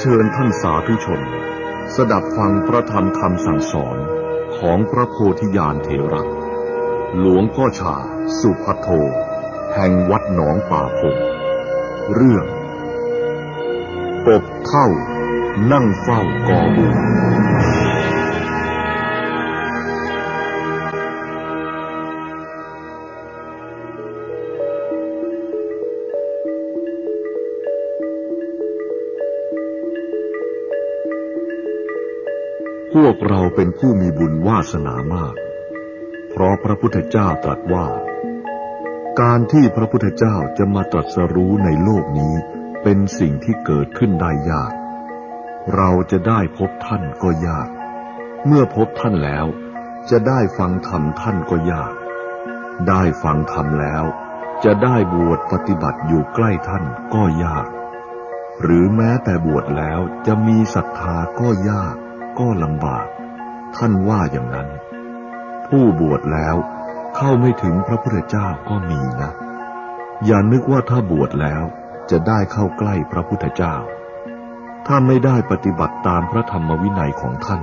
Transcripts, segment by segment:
เชิญท่านสาธุชน สดับฟังพระธรรมคำสั่งสอนของพระโพธิญาณเถระหลวงพ่อชา สุภัทโท แห่งวัดหนองป่าพงเรื่องปบเท่า นั่งเฝ้ากอบุญ เราเป็นผู้มีบุญวาสนามาก เพราะพระพุทธเจ้าตรัสว่า การที่พระพุทธเจ้าจะมาตรัสรู้ในโลกนี้เป็นสิ่งที่เกิดขึ้นได้ยาก เราจะได้พบท่านก็ยาก เมื่อพบท่านแล้ว จะได้ฟังธรรมท่านก็ยาก ได้ฟังธรรมแล้ว จะได้บวชปฏิบัติอยู่ใกล้ท่านก็ยาก หรือแม้แต่บวชแล้วจะมีศรัทธาก็ยากก็ลำบาก ท่านว่าอย่างนั้น ผู้บวชแล้วเข้าไม่ถึงพระพุทธเจ้าก็มีนะ อย่านึกว่าถ้าบวชแล้วจะได้เข้าใกล้พระพุทธเจ้า ถ้าไม่ได้ปฏิบัติตามพระธรรมวินัยของท่าน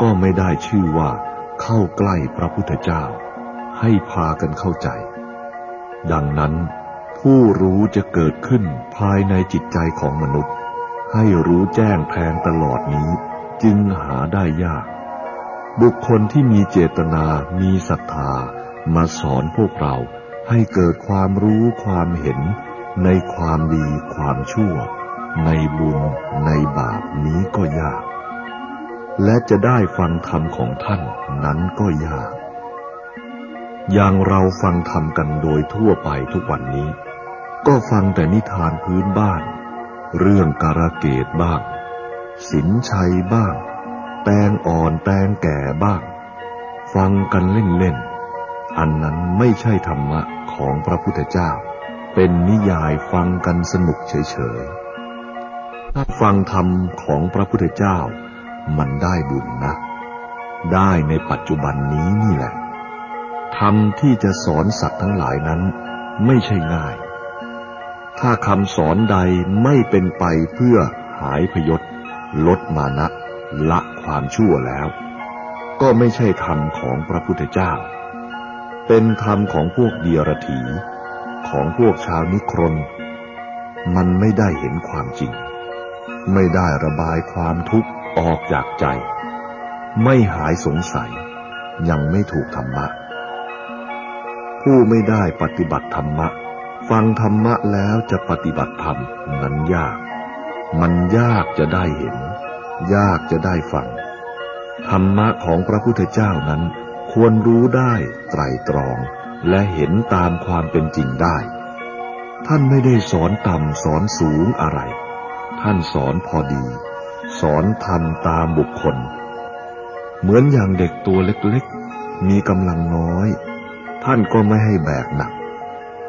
ก็ไม่ได้ชื่อว่าเข้าใกล้พระพุทธเจ้า ให้พากันเข้าใจ ดังนั้น ผู้รู้จะเกิดขึ้นภายในจิตใจของมนุษย์ ให้รู้แจ้งแทงตลอดนี้จึงหาได้ยาก บุคคลที่มีเจตนา มีศรัทธา มาสอนพวกเราให้เกิดความรู้ความเห็น ในความดีความชั่ว ในบุญ ในบาปนี้ก็ยาก และจะได้ฟังธรรมของท่านนั้นก็ยาก อย่างเราฟังธรรมกันโดยทั่วไปทุกวันนี้ ก็ฟังแต่นิทานพื้นบ้าน เรื่องการะเกดบ้าง สินชัยบ้าง แตงอ่อนแตงแก่บ้าง ฟังกันเล่นๆ อันนั้นไม่ใช่ธรรมะของพระพุทธเจ้า เป็นนิยายฟังกันสนุกเฉยๆ ถ้าฟังธรรมของพระพุทธเจ้า มันได้บุญนะ ได้ในปัจจุบันนี้นี่แหละ ธรรมที่จะสอนสัตว์ทั้งหลายนั้นไม่ใช่ง่าย ถ้าคำสอนใดไม่เป็นไปเพื่อหายพยศ ลดมานะละความชั่วแล้ว ก็ไม่ใช่ธรรมของพระพุทธเจ้า เป็นธรรมของพวกเดียรถี ของพวกชาวนิครน มันไม่ได้เห็นความจริง ไม่ได้ระบายความทุกข์ออกจากใจ ไม่หายสงสัย ยังไม่ถูกธรรมะ ผู้ไม่ได้ปฏิบัติธรรมะ ฟังธรรมะแล้วจะปฏิบัติธรรมนั้นยาก มันยากจะได้เห็น ยากจะได้ฟัง ธรรมะของพระพุทธเจ้านั้น ควรรู้ได้ไตรตรอง และเห็นตามความเป็นจริงได้ ท่านไม่ได้สอนต่ำสอนสูงอะไร ท่านสอนพอดี สอนทำตามบุคคล เหมือนอย่างเด็กตัวเล็กๆ มีกำลังน้อย ท่านก็ไม่ให้แบกหนัก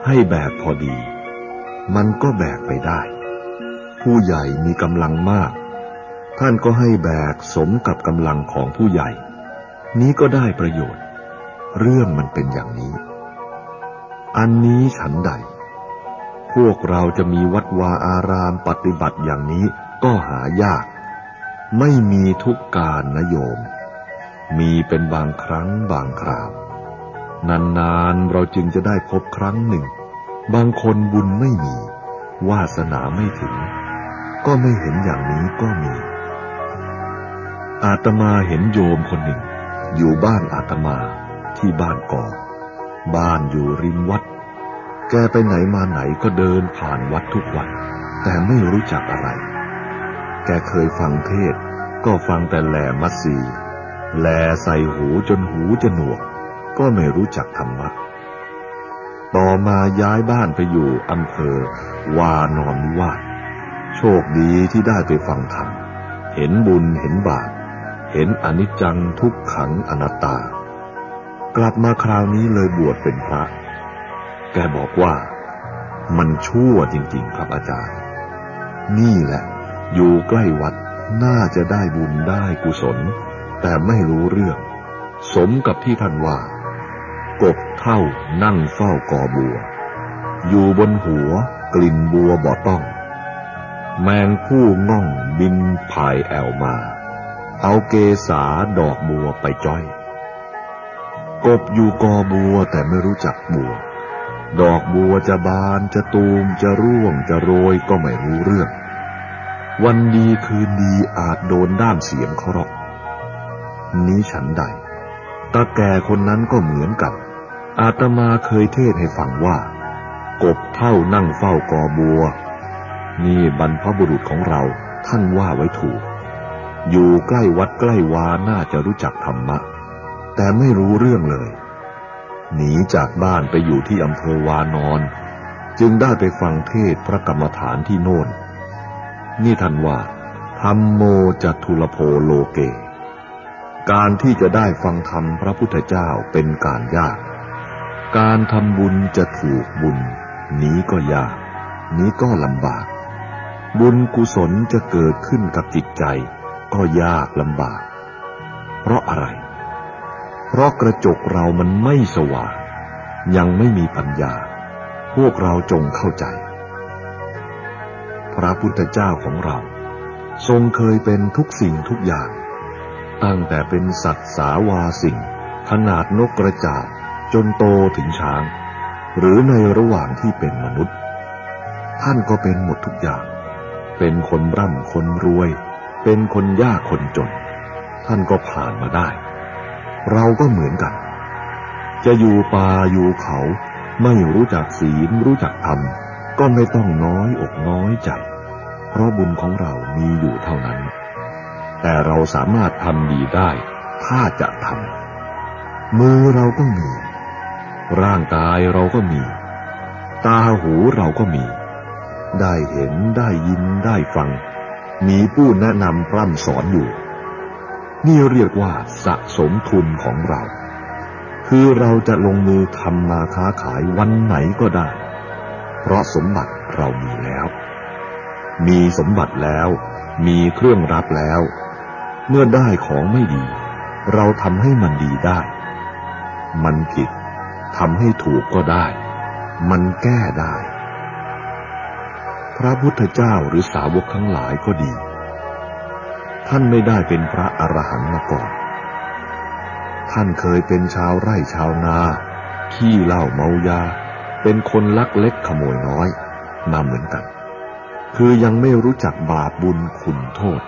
ให้แบกพอดี มันก็แบกไปได้ ผู้ใหญ่มีกำลังมาก ท่านก็ให้แบกสมกับกำลังของผู้ใหญ่ นี้ก็ได้ประโยชน์ เรื่องมันเป็นอย่างนี้ อันนี้ฉันใด พวกเราจะมีวัดวาอารามปฏิบัติอย่างนี้ก็หายาก ไม่มีทุกการนโยม มีเป็นบางครั้งบางคราวนานๆเราจึงจะได้พบครั้งหนึ่ง บางคนบุญไม่มี วาสนาไม่ถึง ก็ไม่เห็นอย่างนี้ก็มี อาตมาเห็นโยมคนหนึ่ง อยู่บ้านอาตมาที่บ้านกอบ้านอยู่ริมวัด แกไปไหนมาไหนก็เดินผ่านวัดทุกวัน แต่ไม่รู้จักอะไร แกเคยฟังเทศ ก็ฟังแต่แหลมัสซีแลใส่หูจนหูจะหนวก ก็ไม่รู้จักธรรมะต่อมาย้ายบ้านไปอยู่อำเภอ วานอนวาสโชคดีที่ได้ไปฟังธรรม เห็นบุญเห็นบาป เห็นอนิจจังทุกขังอนัตตา กลับมาคราวนี้เลยบวชเป็นพระ แกบอกว่า มันชั่วจริง ๆ ครับอาจารย์ นี่แหละ อยู่ใกล้วัดน่าจะได้บุญได้กุศล แต่ไม่รู้เรื่อง สมกับที่ท่านว่า กบเท่านั่งเฝ้ากอบัว อยู่บนหัวกลิ่นบัวบ่อต้อง แมงผู้ง่องบินพายแอวมา เอาเกษาดอกบัวไปจ้อย กบอยู่กอบัวแต่ไม่รู้จักบัว ดอกบัวจะบานจะตูมจะร่วงจะโรยก็ไม่รู้เรื่อง วันดีคืนดีอาจโดนด้ามเสียงเคราะห์นี้ฉันใดตาแก่คนนั้นก็เหมือนกัน อาตมาเคยเทศให้ฟังว่า กบเท่านั่งเฝ้ากอบัว นี่บรรพบุรุษของเราท่านว่าไว้ถูก อยู่ใกล้วัดใกล้วาน่าจะรู้จักธรรมะ แต่ไม่รู้เรื่องเลย หนีจากบ้านไปอยู่ที่อำเภอวานอน จึงได้ไปฟังเทศพระกรรมฐานที่โน่น นี่ท่านว่าธรรมโมจัตุลโพโลเก การที่จะได้ฟังธรรมพระพุทธเจ้าเป็นการยาก การทำบุญจะถูกบุญ นี้ก็ยาก นี้ก็ลำบาก บุญกุศลจะเกิดขึ้นกับจิตใจ ก็ยากลำบาก เพราะอะไร เพราะกระจกเรามันไม่สว่าง ยังไม่มีปัญญา พวกเราจงเข้าใจ พระพุทธเจ้าของเรา ทรงเคยเป็นทุกสิ่งทุกอย่าง ตั้งแต่เป็นสัตว์สาวาสิ่ง ขนาดนกกระจาบจนโตถึงช้าง หรือในระหว่างที่เป็นมนุษย์ ท่านก็เป็นหมดทุกอย่าง เป็นคนร่ำคนรวย เป็นคนยากคนจน ท่านก็ผ่านมาได้ เราก็เหมือนกัน จะอยู่ป่าอยู่เขาไม่รู้จักศีลรู้จักธรรม ก็ไม่ต้องน้อยอกน้อยใจ เพราะบุญของเรามีอยู่เท่านั้น แต่เราสามารถทำดีได้ ถ้าจะทำมือเราก็มี ร่างกายเราก็มี ตาหูเราก็มี ได้เห็นได้ยินได้ฟัง มีผู้แนะนำพร่ำสอนอยู่ นี่เรียกว่าสะสมทุนของเรา คือเราจะลงมือทำมาค้าขายวันไหนก็ได้ เพราะสมบัติเรามีแล้ว มีสมบัติแล้ว มีเครื่องรับแล้ว เมื่อได้ของไม่ดี เราทำให้มันดีได้ มันผิดทำให้ถูกก็ได้ มันแก้ได้ พระพุทธเจ้าหรือสาวกทั้งหลายก็ดี ท่านไม่ได้เป็นพระอรหันต์มาก่อน ท่านเคยเป็นชาวไร่ชาวนา ขี้เหล้าเมายา เป็นคนลักเล็กขโมยน้อยมาเหมือนกัน คือยังไม่รู้จักบาปบุญคุณโทษ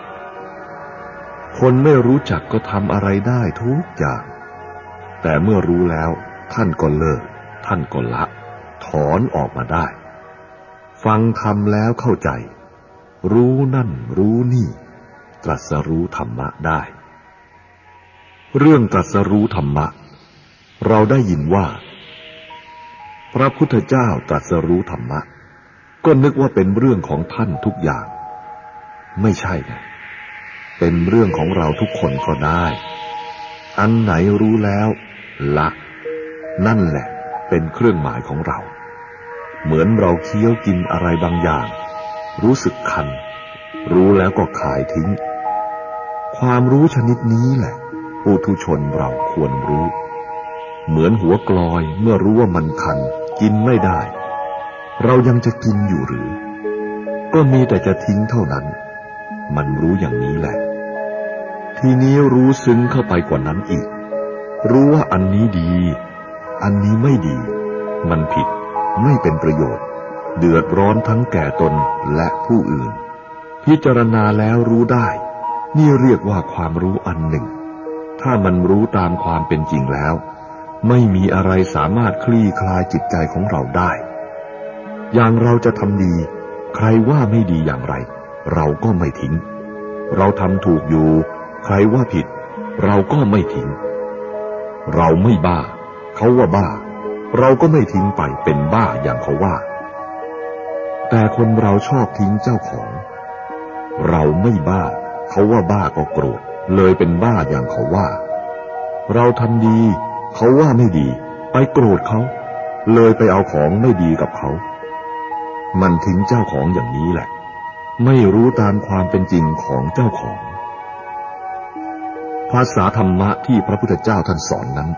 คนไม่รู้จักก็ทำอะไรได้ทุกอย่าง แต่เมื่อรู้แล้วท่านก็เลิก ท่านก็ละ ถอนออกมาได้ ฟังทำแล้วเข้าใจ รู้นั่นรู้นี่ ตรัสรู้ธรรมะได้ เรื่องตรัสรู้ธรรมะ เราได้ยินว่า พระพุทธเจ้าตรัสรู้ธรรมะ ก็นึกว่าเป็นเรื่องของท่านทุกอย่าง ไม่ใช่นะเป็นเรื่องของเราทุกคนก็ได้ อันไหนรู้แล้วละ นั่นแหละเป็นเครื่องหมายของเรา เหมือนเราเคี้ยวกินอะไรบางอย่าง รู้สึกคัน รู้แล้วก็ขายทิ้ง ความรู้ชนิดนี้แหละปุถุชนเราควรรู้ เหมือนหัวกลอยเมื่อรู้ว่ามันคัน กินไม่ได้ เรายังจะกินอยู่หรือ ก็มีแต่จะทิ้งเท่านั้น มันรู้อย่างนี้แหละ ทีนี้รู้ซึ้งเข้าไปกว่านั้นอีก รู้ว่าอันนี้ดี อันนี้ไม่ดี มันผิด ไม่เป็นประโยชน์ เดือดร้อนทั้งแก่ตนและผู้อื่น พิจารณาแล้วรู้ได้ นี่เรียกว่าความรู้อันหนึ่ง ถ้ามันรู้ตามความเป็นจริงแล้ว ไม่มีอะไรสามารถคลี่คลายจิตใจของเราได้ อย่างเราจะทำดี ใครว่าไม่ดีอย่างไร เราก็ไม่ทิ้ง เราทำถูกอยู่ ใครว่าผิด เราก็ไม่ทิ้ง เราไม่บ้า เขาว่าบ้า เราก็ไม่ทิ้งไปเป็นบ้าอย่างเขาว่า แต่คนเราชอบทิ้งเจ้าของ เราไม่บ้า เขาว่าบ้าก็โกรธ เลยเป็นบ้าอย่างเขาว่า เราทำดี เขาว่าไม่ดี ไปโกรธเขา เลยไปเอาของไม่ดีกับเขา มันทิ้งเจ้าของอย่างนี้แหละ ไม่รู้ตามความเป็นจริงของเจ้าของ ภาษาธรรมะที่พระพุทธเจ้าท่านสอนนั้น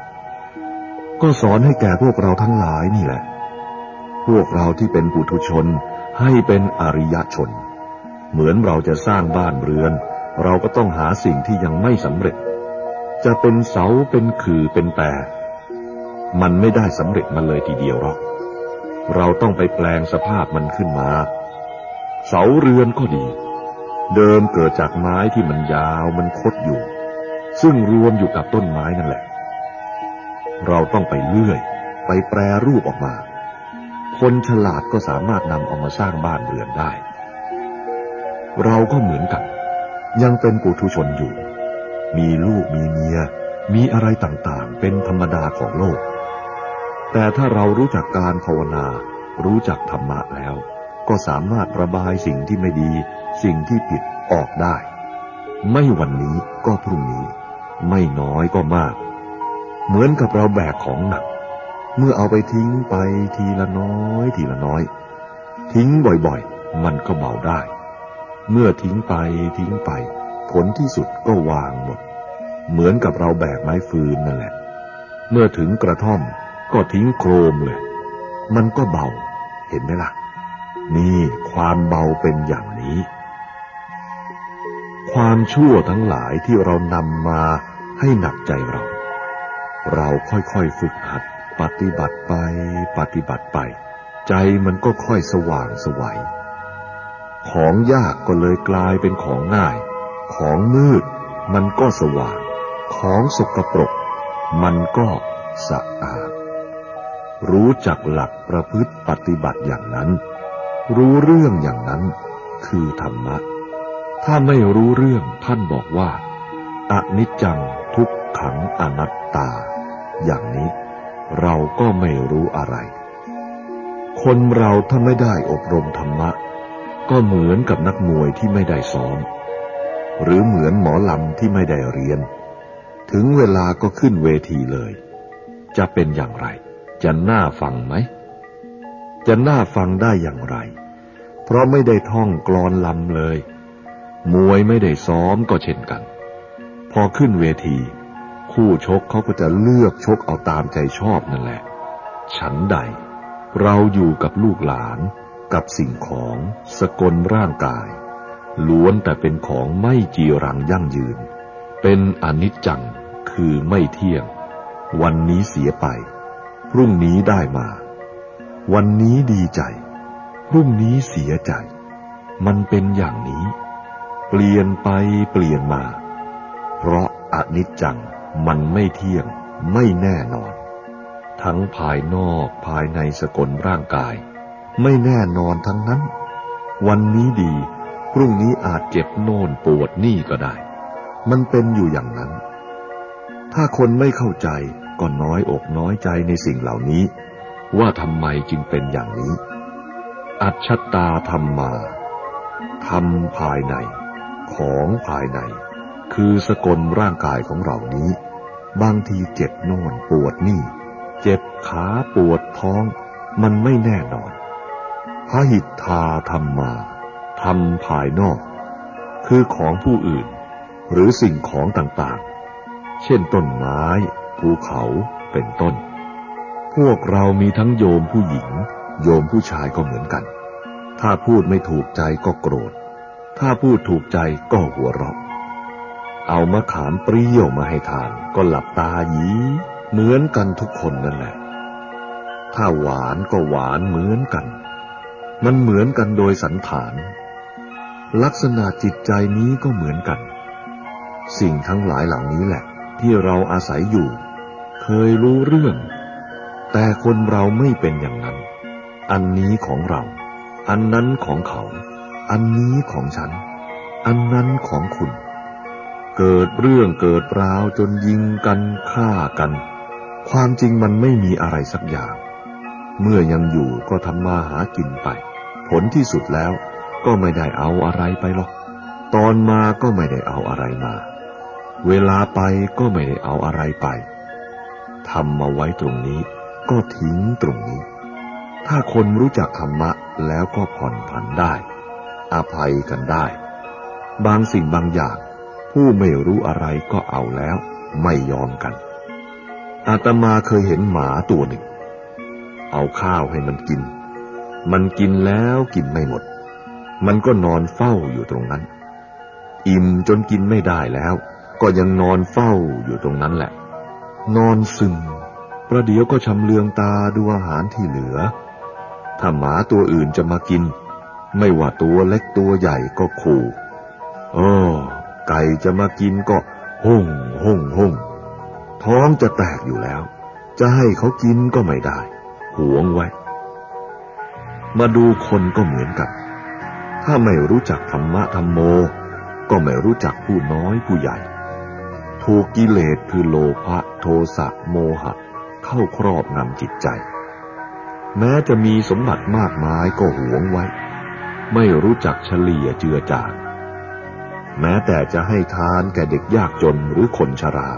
ก็สอนให้แก่พวกเราทั้งหลายนี่แหละ พวกเราที่เป็นปุถุชนให้เป็นอริยชน เหมือนเราจะสร้างบ้านเรือน เราก็ต้องหาสิ่งที่ยังไม่สำเร็จ จะเป็นเสาเป็นขื่อเป็นแต่ มันไม่ได้สำเร็จมาเลยทีเดียวหรอก เราต้องไปแปลงสภาพมันขึ้นมา เสาเรือนก็ดี เดิมเกิดจากไม้ที่มันยาวมันคดอยู่ ซึ่งรวมอยู่กับต้นไม้นั่นแหละ เราต้องไปเลื่อย ไปแปรรูปออกมา คนฉลาดก็สามารถนำเอามาสร้างบ้านเรือนได้ เราก็เหมือนกัน ยังเป็นปุถุชนอยู่ มีลูกมีเมีย มีอะไรต่างๆ เป็นธรรมดาของโลก แต่ถ้าเรารู้จักการภาวนา รู้จักธรรมะแล้ว ก็สามารถระบายสิ่งที่ไม่ดี สิ่งที่ผิดออกได้ ไม่วันนี้ก็พรุ่งนี้ ไม่น้อยก็มาก เหมือนกับเราแบกของหนัก เมื่อเอาไปทิ้งไปทีละน้อยทีละน้อย ทิ้งบ่อยๆ มันก็เบาได้ เมื่อทิ้งไปทิ้งไป ผลที่สุดก็วางหมด เหมือนกับเราแบกไม้ฟืนนั่นแหละ เมื่อถึงกระท่อมก็ทิ้งโครมเลย มันก็เบา เห็นไหมล่ะ นี่ความเบาเป็นอย่างนี้ ความชั่วทั้งหลายที่เรานำมาให้หนักใจเรา เราค่อยๆฝึกหัด ปฏิบัติไป ปฏิบัติไป ใจมันก็ค่อยสว่างสวัย ของยากก็เลยกลายเป็นของง่าย ของมืดมันก็สว่าง ของสกปรก มันก็สะอาด รู้จักหลักประพฤติปฏิบัติอย่างนั้น รู้เรื่องอย่างนั้นคือธรรมะ ถ้าไม่รู้เรื่องท่านบอกว่าอนิจจังทุกขังอนัตตา อย่างนี้ เราก็ไม่รู้อะไร คนเราถ้าไม่ได้อบรมธรรมะ ก็เหมือนกับนักมวยที่ไม่ได้ซ้อม หรือเหมือนหมอลำที่ไม่ได้เรียน ถึงเวลาก็ขึ้นเวทีเลย จะเป็นอย่างไร จะน่าฟังไหม จะน่าฟังได้อย่างไร เพราะไม่ได้ท่องกลอนลำเลย มวยไม่ได้ซ้อมก็เช่นกัน พอขึ้นเวที คู่ชกเขาก็จะเลือกชกเอาตามใจชอบนั่นแหละ ฉันใด เราอยู่กับลูกหลาน กับสิ่งของสกลร่างกาย ล้วนแต่เป็นของไม่จีรังยั่งยืน เป็นอนิจจังคือไม่เที่ยง วันนี้เสียไป พรุ่งนี้ได้มา วันนี้ดีใจ พรุ่งนี้เสียใจ มันเป็นอย่างนี้ เปลี่ยนไปเปลี่ยนมา เพราะอนิจจัง มันไม่เที่ยงไม่แน่นอน ทั้งภายนอกภายในสกลร่างกาย ไม่แน่นอนทั้งนั้น วันนี้ดี พรุ่งนี้อาจเจ็บโน่นปวดนี่ก็ได้ มันเป็นอยู่อย่างนั้น ถ้าคนไม่เข้าใจก็น้อยอกน้อยใจในสิ่งเหล่านี้ ว่าทำไมจึงเป็นอย่างนี้ อัจฉตาธรรมมาทำภายใน ของภายใน คือสกลร่างกายของเรานี้ บางทีเจ็บโน่นปวดนี่ เจ็บขาปวดท้อง มันไม่แน่นอนพระหิทธาธรรมมาทำภายนอก คือของผู้อื่น หรือสิ่งของต่างๆ เช่นต้นไม้ภูเขาเป็นต้น พวกเรามีทั้งโยมผู้หญิง โยมผู้ชายก็เหมือนกัน ถ้าพูดไม่ถูกใจก็โกรธ ถ้าพูดถูกใจก็หัวเราะ เอามะขามเปรี้ยวมาให้ทานก็หลับตายีเหมือนกันทุกคนนั่นแหละ ถ้าหวานก็หวานเหมือนกัน มันเหมือนกันโดยสันฐาน ลักษณะจิตใจนี้ก็เหมือนกัน สิ่งทั้งหลายเหล่านี้แหละ ที่เราอาศัยอยู่ เคยรู้เรื่อง แต่คนเราไม่เป็นอย่างนั้น อันนี้ของเรา อันนั้นของเขา อันนี้ของฉัน อันนั้นของคุณ เกิดเรื่องเกิดราวจนยิงกันฆ่ากัน ความจริงมันไม่มีอะไรสักอย่าง เมื่อยังอยู่ก็ทำมาหากินไป ผลที่สุดแล้วก็ไม่ได้เอาอะไรไปหรอก ตอนมาก็ไม่ได้เอาอะไรมา เวลาไปก็ไม่ได้เอาอะไรไปทำมาไว้ตรงนี้ ก็ทิ้งตรงนี้ ถ้าคนรู้จักธรรมะแล้วก็ผ่อนผันได้ อภัยกันได้ บางสิ่งบางอย่าง ผู้ไม่รู้อะไรก็เอาแล้ว ไม่ยอมกัน อาตมาเคยเห็นหมาตัวหนึ่ง เอาข้าวให้มันกิน มันกินแล้วกินไม่หมด มันก็นอนเฝ้าอยู่ตรงนั้น อิ่มจนกินไม่ได้แล้ว ก็ยังนอนเฝ้าอยู่ตรงนั้นแหละ นอนซึมประเดี๋ยวก็ชำเลืองตาดูอาหารที่เหลือ ถ้าหมาตัวอื่นจะมากิน ไม่ว่าตัวเล็กตัวใหญ่ก็ขู่ โอ้ ไก่จะมากินก็ห่งห่งห่งท้องจะแตกอยู่แล้ว จะให้เขากินก็ไม่ได้หวงไว้ มาดูคนก็เหมือนกัน ถ้าไม่รู้จักธรรมะธรรมโม ก็ไม่รู้จักผู้น้อยผู้ใหญ่ ถูกกิเลสคือโลภะโทสะโมหะ เข้าครอบงำจิตใจ แม้จะมีสมบัติมากมายก็หวงไว้ ไม่รู้จักเฉลี่ยเจือจาง แม้แต่จะให้ทานแก่เด็กยากจนหรือคนชรา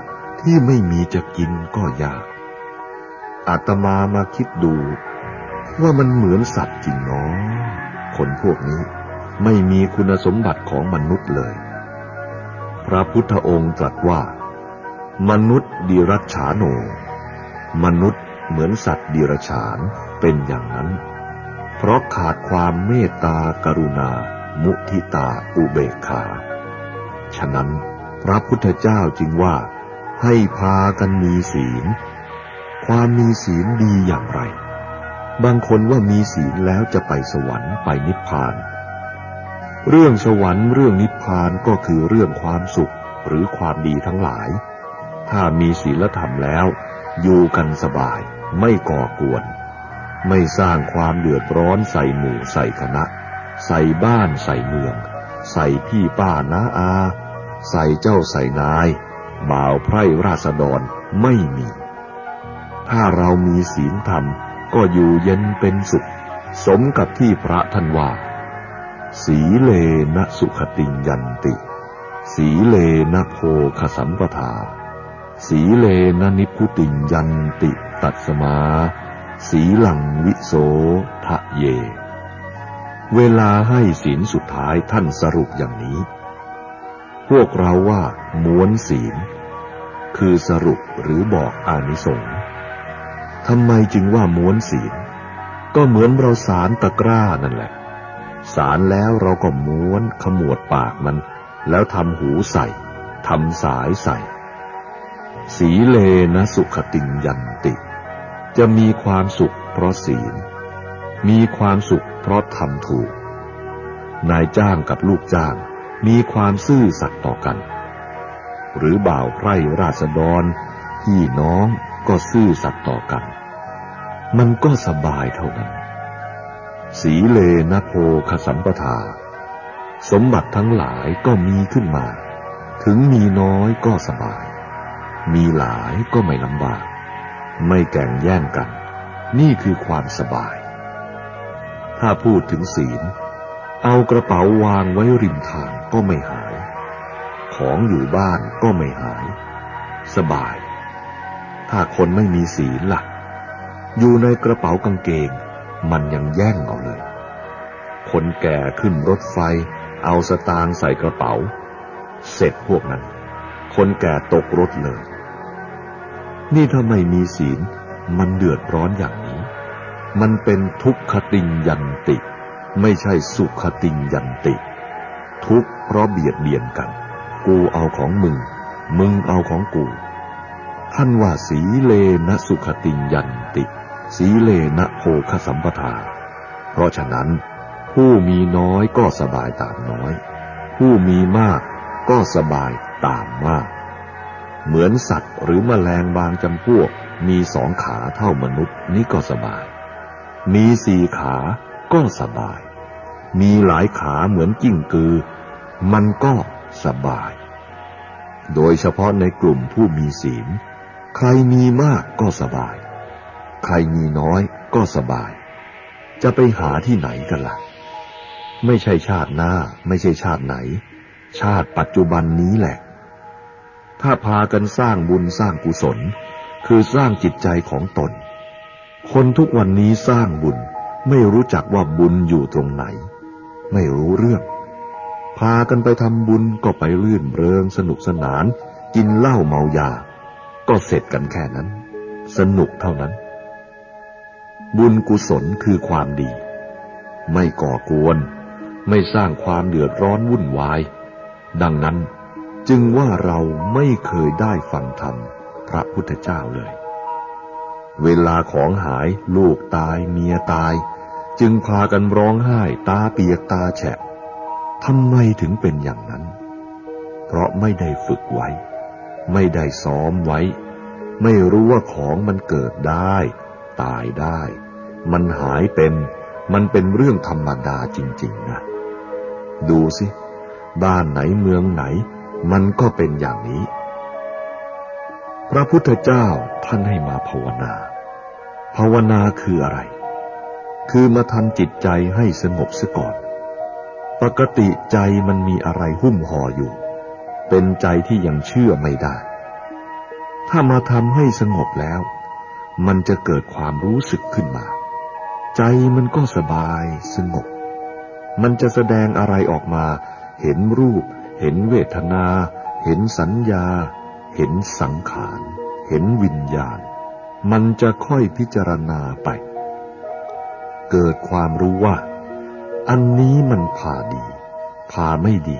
ที่ไม่มีจะกินก็ยาก อาตมามาคิดดู ว่ามันเหมือนสัตว์จริงเนาะคนพวกนี้ไม่มีคุณสมบัติของมนุษย์เลย พระพุทธองค์ตรัสว่า มนุษย์ดิรัจฉาโน มนุษย์เหมือนสัตว์ดิรัจฉานเป็นอย่างนั้น เพราะขาดความเมตตากรุณา มุทิตาอุเบกขา ฉะนั้นพระพุทธเจ้าจึงว่าให้พากันมีศีล ความมีศีลดีอย่างไร บางคนว่ามีศีลแล้วจะไปสวรรค์ไปนิพพาน เรื่องสวรรค์เรื่องนิพพานก็คือเรื่องความสุขหรือความดีทั้งหลาย ถ้ามีศีลธรรมแล้ว อยู่กันสบายไม่ก่อกวน ไม่สร้างความเดือดร้อนใส่หมู่ใส่คณะ ใส่บ้านใส่เมือง ใส่พี่ป้าน้าอา ใส่เจ้าใส่นาย บ่าวไพร่ราษฎรไม่มี ถ้าเรามีศีลธรรมก็อยู่เย็นเป็นสุข สมกับที่พระท่านว่า สีเลนะสุขติยันติ สีเลนะโพคสัมปทา สีเลนะนิพุติยันติตัดสมา สีหลังวิโสทะเย เวลาให้ศีลสุดท้ายท่านสรุปอย่างนี้ พวกเราว่าม้วนศีล คือสรุปหรือบอกอานิสงส์ทำไมจึงว่าม้วนศีล ก็เหมือนเราสารตะกร้านั่นแหละ สารแล้วเราก็ม้วนขมวดปากมัน แล้วทำหูใส่ทำสายใส่ สีเลนะสุขติงยันติ จะมีความสุขเพราะศีล มีความสุขเพราะทำถูก นายจ้างกับลูกจ้าง มีความซื่อสัตย์ต่อกัน หรือบ่าวไพร่ราษฎรพี่น้องก็ซื่อสัตย์ต่อกัน มันก็สบายเท่านั้น สีเลนะโพคสัมปทา สมบัติทั้งหลายก็มีขึ้นมา ถึงมีน้อยก็สบาย มีหลายก็ไม่ลำบาก ไม่แก่งแย่งกัน นี่คือความสบาย ถ้าพูดถึงศีล เอากระเป๋าวางไว้ริมทางก็ไม่หาย ของอยู่บ้านก็ไม่หาย สบาย ถ้าคนไม่มีศีลละ่ะ อยู่ในกระเป๋ากางเกง มันยังแย่งเอาเลย คนแก่ขึ้นรถไฟ เอาสตางค์ใส่กระเป๋า เสร็จพวกนั้น คนแก่ตกรถเลย นี่ถ้าไม่มีศีล มันเดือดร้อนอย่าง มันเป็นทุกขติงยันติ ไม่ใช่สุขติงยันติ ทุกเพราะเบียดเบียนกัน กูเอาของมึง มึงเอาของกู ท่านว่าสีเลนะสุขติงยันติ สีเลนะโภคสัมปทา เพราะฉะนั้นผู้มีน้อยก็สบายตามน้อย ผู้มีมากก็สบายตามมาก เหมือนสัตว์หรือมแมลงบางจำพวกมีสองขาเท่ามนุษย์นี่ก็สบาย มีสี่ขาก็สบาย มีหลายขาเหมือนกิ้งกือ มันก็สบาย โดยเฉพาะในกลุ่มผู้มีศีล ใครมีมากก็สบาย ใครมีน้อยก็สบาย จะไปหาที่ไหนกันละ่ะ ไม่ใช่ชาติหน้า ไม่ใช่ชาติไหน ชาติปัจจุบันนี้แหละ ถ้าพากันสร้างบุญสร้างกุศล คือสร้างจิตใจของตน คนทุกวันนี้สร้างบุญ ไม่รู้จักว่าบุญอยู่ตรงไหน ไม่รู้เรื่อง พากันไปทำบุญก็ไปลื่นเริงสนุกสนาน กินเหล้าเมายา ก็เสร็จกันแค่นั้น สนุกเท่านั้น บุญกุศลคือความดี ไม่ก่อกวน ไม่สร้างความเดือดร้อนวุ่นวาย ดังนั้นจึงว่าเราไม่เคยได้ฟังธรรมพระพุทธเจ้าเลย เวลาของหายลูกตายเมียตาย จึงพากันร้องไห้ตาเปียกตาแฉะทำไมถึงเป็นอย่างนั้น เพราะไม่ได้ฝึกไว้ ไม่ได้ซ้อมไว้ ไม่รู้ว่าของมันเกิดได้ ตายได้ มันหายเป็น มันเป็นเรื่องธรรมดาจริง ๆ นะ ดูสิ บ้านไหนเมืองไหน มันก็เป็นอย่างนี้ พระพุทธเจ้าท่านให้มาภาวนา ภาวนาคืออะไร คือมาทำจิตใจให้สงบซะก่อน ปกติใจมันมีอะไรหุ้มห่ออยู่ เป็นใจที่ยังเชื่อไม่ได้ ถ้ามาทำให้สงบแล้ว มันจะเกิดความรู้สึกขึ้นมา ใจมันก็สบายสงบ มันจะแสดงอะไรออกมา เห็นรูป เห็นเวทนา เห็นสัญญา เห็นสังขาร เห็นวิญญาณ มันจะค่อยพิจารณาไป เกิดความรู้ว่า อันนี้มันพาดี พาไม่ดี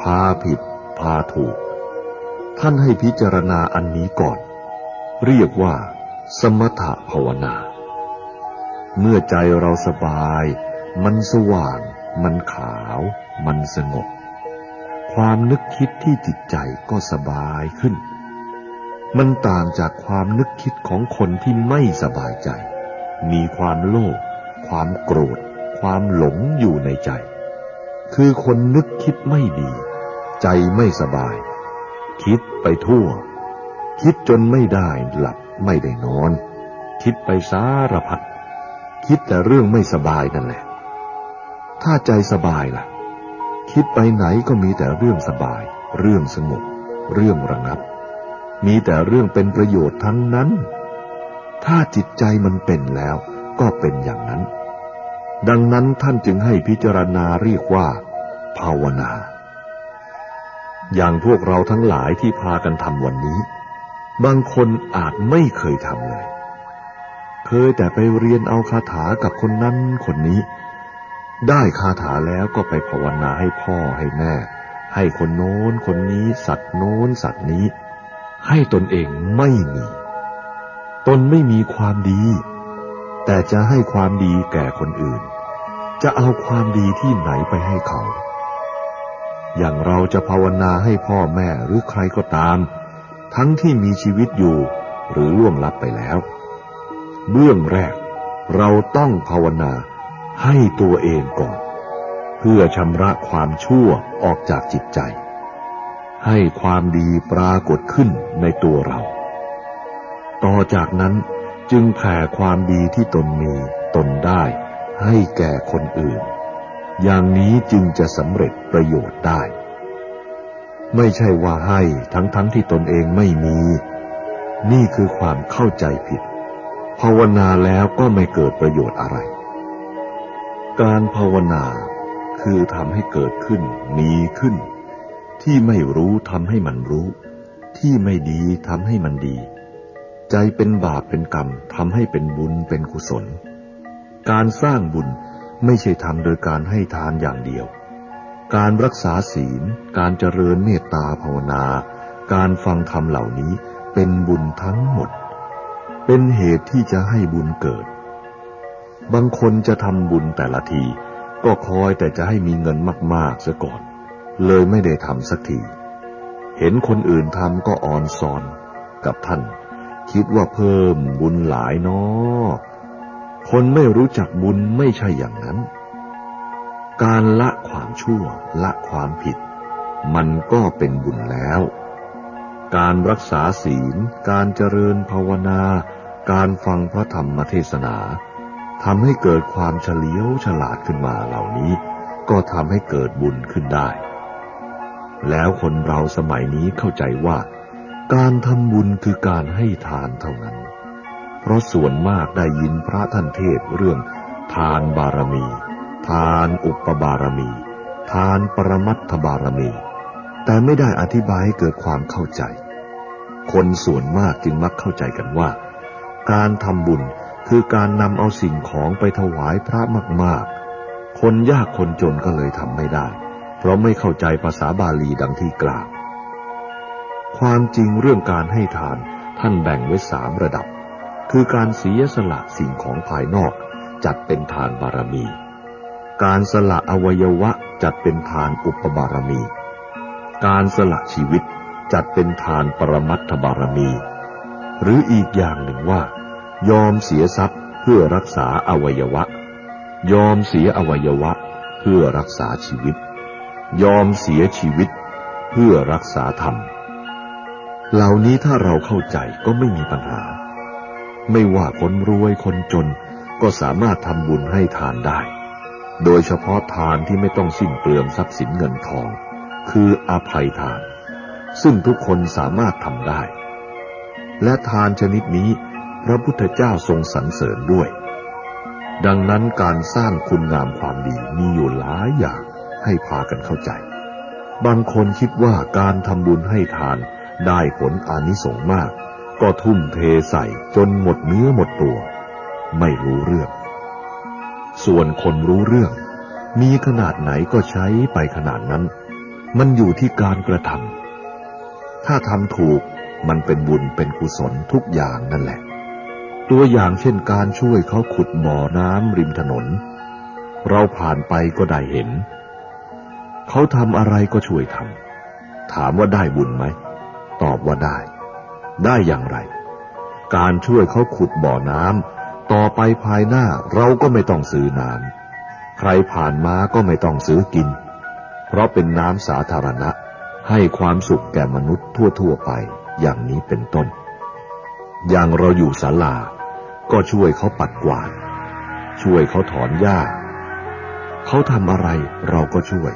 พาผิด พาถูก ท่านให้พิจารณาอันนี้ก่อน เรียกว่า สมถภาวนา เมื่อใจเราสบาย มันสว่าง มันขาว มันสงบ ความนึกคิดที่จิตใจก็สบายขึ้น มันต่างจากความนึกคิดของคนที่ไม่สบายใจ มีความโลภ ความโกรธ ความหลงอยู่ในใจ คือคนนึกคิดไม่ดี ใจไม่สบาย คิดไปทั่ว คิดจนไม่ได้หลับไม่ได้นอน คิดไปสารพัด คิดแต่เรื่องไม่สบายนั่นแหละ ถ้าใจสบายล่ะ คิดไปไหนก็มีแต่เรื่องสบาย เรื่องสงบ เรื่องระงับ มีแต่เรื่องเป็นประโยชน์ทั้งนั้น ถ้าจิตใจมันเป็นแล้วก็เป็นอย่างนั้น ดังนั้นท่านจึงให้พิจารณาเรียกว่า ภาวนา อย่างพวกเราทั้งหลายที่พากันทำวันนี้ บางคนอาจไม่เคยทำเลย เคยแต่ไปเรียนเอาคาถากับคนนั้นคนนี้ ได้คาถาแล้วก็ไปภาวนาให้พ่อให้แม่ ให้คนโน้นคนนี้ สัตว์โน้นสัตว์นี้ ให้ตนเองไม่มี ตนไม่มีความดี แต่จะให้ความดีแก่คนอื่น จะเอาความดีที่ไหนไปให้เขา อย่างเราจะภาวนาให้พ่อแม่หรือใครก็ตาม ทั้งที่มีชีวิตอยู่หรือล่วงลับไปแล้ว เบื้องแรกเราต้องภาวนาให้ตัวเองก่อน เพื่อชำระความชั่วออกจากจิตใจ ให้ความดีปรากฏขึ้นในตัวเรา ต่อจากนั้นจึงแผ่ความดีที่ตนมีตนได้ให้แก่คนอื่น อย่างนี้จึงจะสำเร็จประโยชน์ได้ ไม่ใช่ว่าให้ทั้งทั้งที่ตนเองไม่มี นี่คือความเข้าใจผิด ภาวนาแล้วก็ไม่เกิดประโยชน์อะไร การภาวนาคือทำให้เกิดขึ้นมีขึ้น ที่ไม่รู้ทำให้มันรู้ ที่ไม่ดีทำให้มันดี ใจเป็นบาปเป็นกรรมทำให้เป็นบุญเป็นกุศล การสร้างบุญไม่ใช่ทำโดยการให้ทานอย่างเดียว การรักษาศีล การเจริญเมตตาภาวนา การฟังธรรมเหล่านี้เป็นบุญทั้งหมด เป็นเหตุที่จะให้บุญเกิด บางคนจะทำบุญแต่ละที ก็คอยแต่จะให้มีเงินมากๆซะก่อน เลยไม่ได้ทำสักที เห็นคนอื่นทำก็อ่อนซอนกับท่าน คิดว่าเพิ่มบุญหลายนาะคนไม่รู้จักบุญไม่ใช่อย่างนั้น การละความชั่วละความผิด มันก็เป็นบุญแล้ว การรักษาศีล การเจริญภาวนา การฟังพระธรรมเทศนาทำให้เกิดความเฉลียวฉลาดขึ้นมาเหล่านี้ ก็ทำให้เกิดบุญขึ้นได้ แล้วคนเราสมัยนี้เข้าใจว่า การทำบุญคือการให้ทานเท่านั้น เพราะส่วนมากได้ยินพระท่านเทศเรื่อง ทานบารมี ทานอุปบารมี ทานปรมัตถบารมี แต่ไม่ได้อธิบายให้เกิดความเข้าใจ คนส่วนมากจึงมักเข้าใจกันว่า การทำบุญคือการนำเอาสิ่งของไปถวายพระมาก ๆ คนยากคนจนก็เลยทำไม่ได้ เพราะไม่เข้าใจภาษาบาลีดังที่กล่าว ความจริงเรื่องการให้ทานท่านแบ่งไว้สามระดับ คือการเสียสละสิ่งของภายนอกจัดเป็นทานบารมี การสละอวัยวะจัดเป็นทานอุปบารมี การสละชีวิตจัดเป็นทานปรมัตถบารมี หรืออีกอย่างหนึ่งว่า ยอมเสียทรัพย์เพื่อรักษาอวัยวะ ยอมเสียอวัยวะเพื่อรักษาชีวิต ยอมเสียชีวิตเพื่อรักษาธรรม เหล่านี้ถ้าเราเข้าใจก็ไม่มีปัญหา ไม่ว่าคนรวยคนจนก็สามารถทำบุญให้ทานได้ โดยเฉพาะทานที่ไม่ต้องสิ้นเปลืองทรัพย์สินเงินทอง คืออภัยทาน ซึ่งทุกคนสามารถทำได้ และทานชนิดนี้พระพุทธเจ้าทรงสรรเสริญด้วย ดังนั้นการสร้างคุณงามความดีมีอยู่หลายอย่าง ให้พากันเข้าใจ บางคนคิดว่าการทำบุญให้ทานได้ผลอานิสงส์มาก ก็ทุ่มเทใส่จนหมดเนื้อหมดตัว ไม่รู้เรื่อง ส่วนคนรู้เรื่อง มีขนาดไหนก็ใช้ไปขนาดนั้น มันอยู่ที่การกระทำถ้าทำถูกมันเป็นบุญเป็นกุศลทุกอย่างนั่นแหละ ตัวอย่างเช่นการช่วยเขาขุดบ่อน้ำริมถนน เราผ่านไปก็ได้เห็น เขาทำอะไรก็ช่วยทำถามว่าได้บุญไหม ตอบว่าได้ ได้อย่างไร การช่วยเขาขุดบ่อน้ำต่อไปภายหน้าเราก็ไม่ต้องซื้อน้ำใครผ่านมาก็ไม่ต้องซื้อกิน เพราะเป็นน้ำสาธารณะ ให้ความสุขแก่มนุษย์ทั่ว ๆ ไปอย่างนี้เป็นต้น อย่างเราอยู่ศาลา ก็ช่วยเขาปัดกวาด ช่วยเขาถอนหญ้า เขาทำอะไรเราก็ช่วย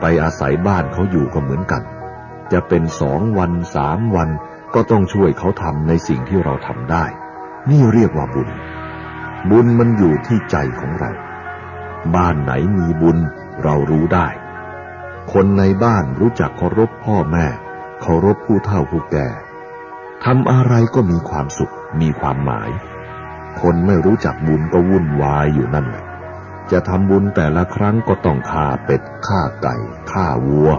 ไปอาศัยบ้านเขาอยู่ก็เหมือนกัน จะเป็นสองวันสามวันก็ต้องช่วยเขาทำในสิ่งที่เราทำได้ นี่เรียกว่าบุญ บุญมันอยู่ที่ใจของเรา บ้านไหนมีบุญเรารู้ได้ คนในบ้านรู้จักเคารพพ่อแม่เคารพผู้เฒ่าผู้แก่ทำอะไรก็มีความสุขมีความหมาย คนไม่รู้จักบุญก็วุ่นวายอยู่นั่นแหละ จะทำบุญแต่ละครั้งก็ต้องฆ่าเป็ดฆ่าไก่ฆ่าวัว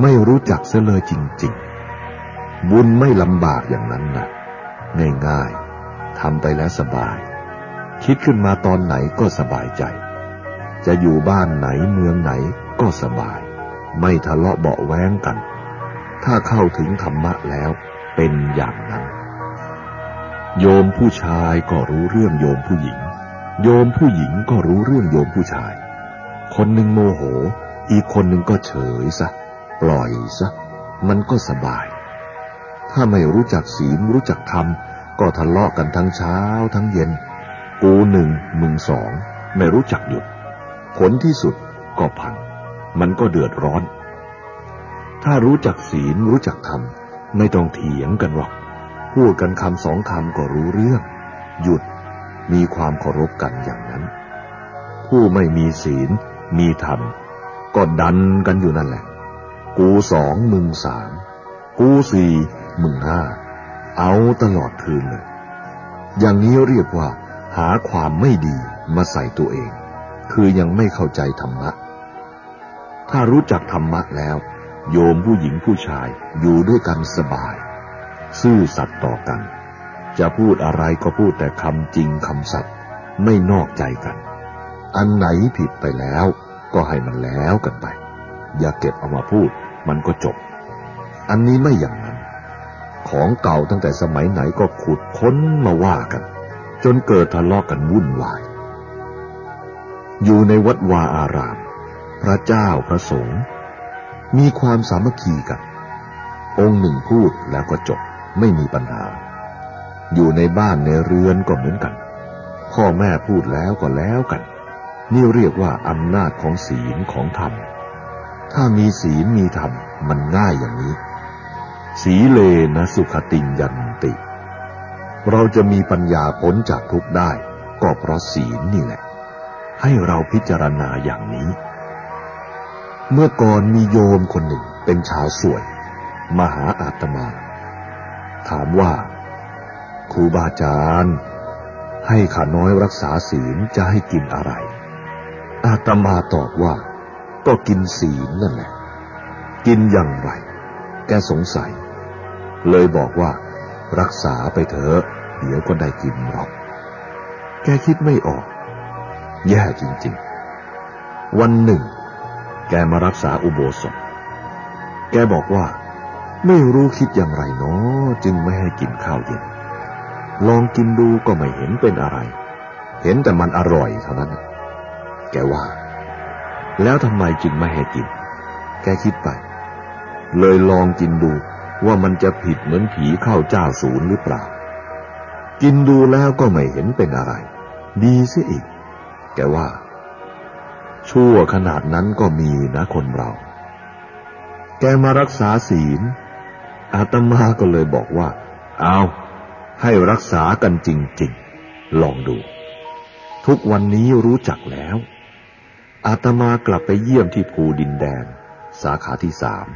ไม่รู้จักเสียเลยจริง ๆ บุญไม่ลำบากอย่างนั้นนะง่ายๆทำไปแล้วสบาย คิดขึ้นมาตอนไหนก็สบายใจ จะอยู่บ้านไหนเมืองไหนก็สบาย ไม่ทะเลาะเบาแว้งกัน ถ้าเข้าถึงธรรมะแล้วเป็นอย่างนั้น โยมผู้ชายก็รู้เรื่องโยมผู้หญิง โยมผู้หญิงก็รู้เรื่องโยมผู้ชาย คนหนึ่งโมโห อีกคนหนึ่งก็เฉยซะ ปล่อยซะ มันก็สบาย ถ้าไม่รู้จักศีลรู้จักธรรม ก็ทะเลาะกันทั้งเช้าทั้งเย็น กูหนึ่งมึงสอง ไม่รู้จักหยุด ผลที่สุดก็พัง มันก็เดือดร้อน ถ้ารู้จักศีลรู้จักธรรม ไม่ต้องเถียงกันหรอก พูดกันคำสองคำก็รู้เรื่อง หยุด มีความเคารพกันอย่างนั้น ผู้ไม่มีศีล มีธรรม ก็ดันกันอยู่นั่นแหละ กูสองมึงสาม กูสี่มึงห้า เอาตลอดคืนเลย อย่างนี้เรียกว่า หาความไม่ดีมาใส่ตัวเอง คือยังไม่เข้าใจธรรมะ ถ้ารู้จักธรรมะแล้ว โยมผู้หญิงผู้ชายอยู่ด้วยกันสบาย ซื่อสัตย์ต่อกัน จะพูดอะไรก็พูดแต่คำจริงคำสัตย์ไม่นอกใจกัน อันไหนผิดไปแล้ว ก็ให้มันแล้วกันไป อย่าเก็บเอามาพูด มันก็จบ อันนี้ไม่อย่างนั้น ของเก่าตั้งแต่สมัยไหนก็ขุดค้นมาว่ากัน จนเกิดทะเลาะกันวุ่นวาย อยู่ในวัดวาอาราม พระเจ้าพระสงฆ์มีความสามัคคีกัน องค์หนึ่งพูดแล้วก็จบไม่มีปัญหา อยู่ในบ้านในเรือนก็เหมือนกัน พ่อแม่พูดแล้วก็แล้วกัน นี่เรียกว่าอำนาจของศีลของธรรม ถ้ามีศีลมีธรรมมันง่ายอย่างนี้ สีเลนะสุขติยันติ เราจะมีปัญญาพ้นจากทุกได้ ก็เพราะศีลนี่แหละ ให้เราพิจารณาอย่างนี้ เมื่อก่อนมีโยมคนหนึ่งเป็นชาวสวย มาหาอาตมา ถามว่า ครูบาอาจารย์ ให้ข้าน้อยรักษาศีลจะให้กินอะไร อาตมาตอบว่า ก็กินศีลนั่นแหละ กินอย่างไร แกสงสัย เลยบอกว่า รักษาไปเถอะ เดี๋ยวก็ได้กินหรอก แกคิดไม่ออก แย่จริงๆ วันหนึ่ง แกมารักษาอุโบสถ แกบอกว่าไม่รู้คิดอย่างไรเนาะจึงไม่ให้กินข้าวเย็น ลองกินดูก็ไม่เห็นเป็นอะไร เห็นแต่มันอร่อยเท่านั้น แกว่า แล้วทำไมจึงไม่ให้กิน แกคิดไป เลยลองกินดูว่ามันจะผิดเหมือนผีเข้าเจ้าศูนย์หรือเปล่า กินดูแล้วก็ไม่เห็นเป็นอะไร ดีเสียอีก แกว่า ชั่วขนาดนั้นก็มีนะคนเรา แกมารักษาศีลอาตมาก็เลยบอกว่า เอา ให้รักษากันจริง ๆ ลองดู ทุกวันนี้รู้จักแล้ว อาตมากลับไปเยี่ยมที่ภูดินแดง สาขาที่สาม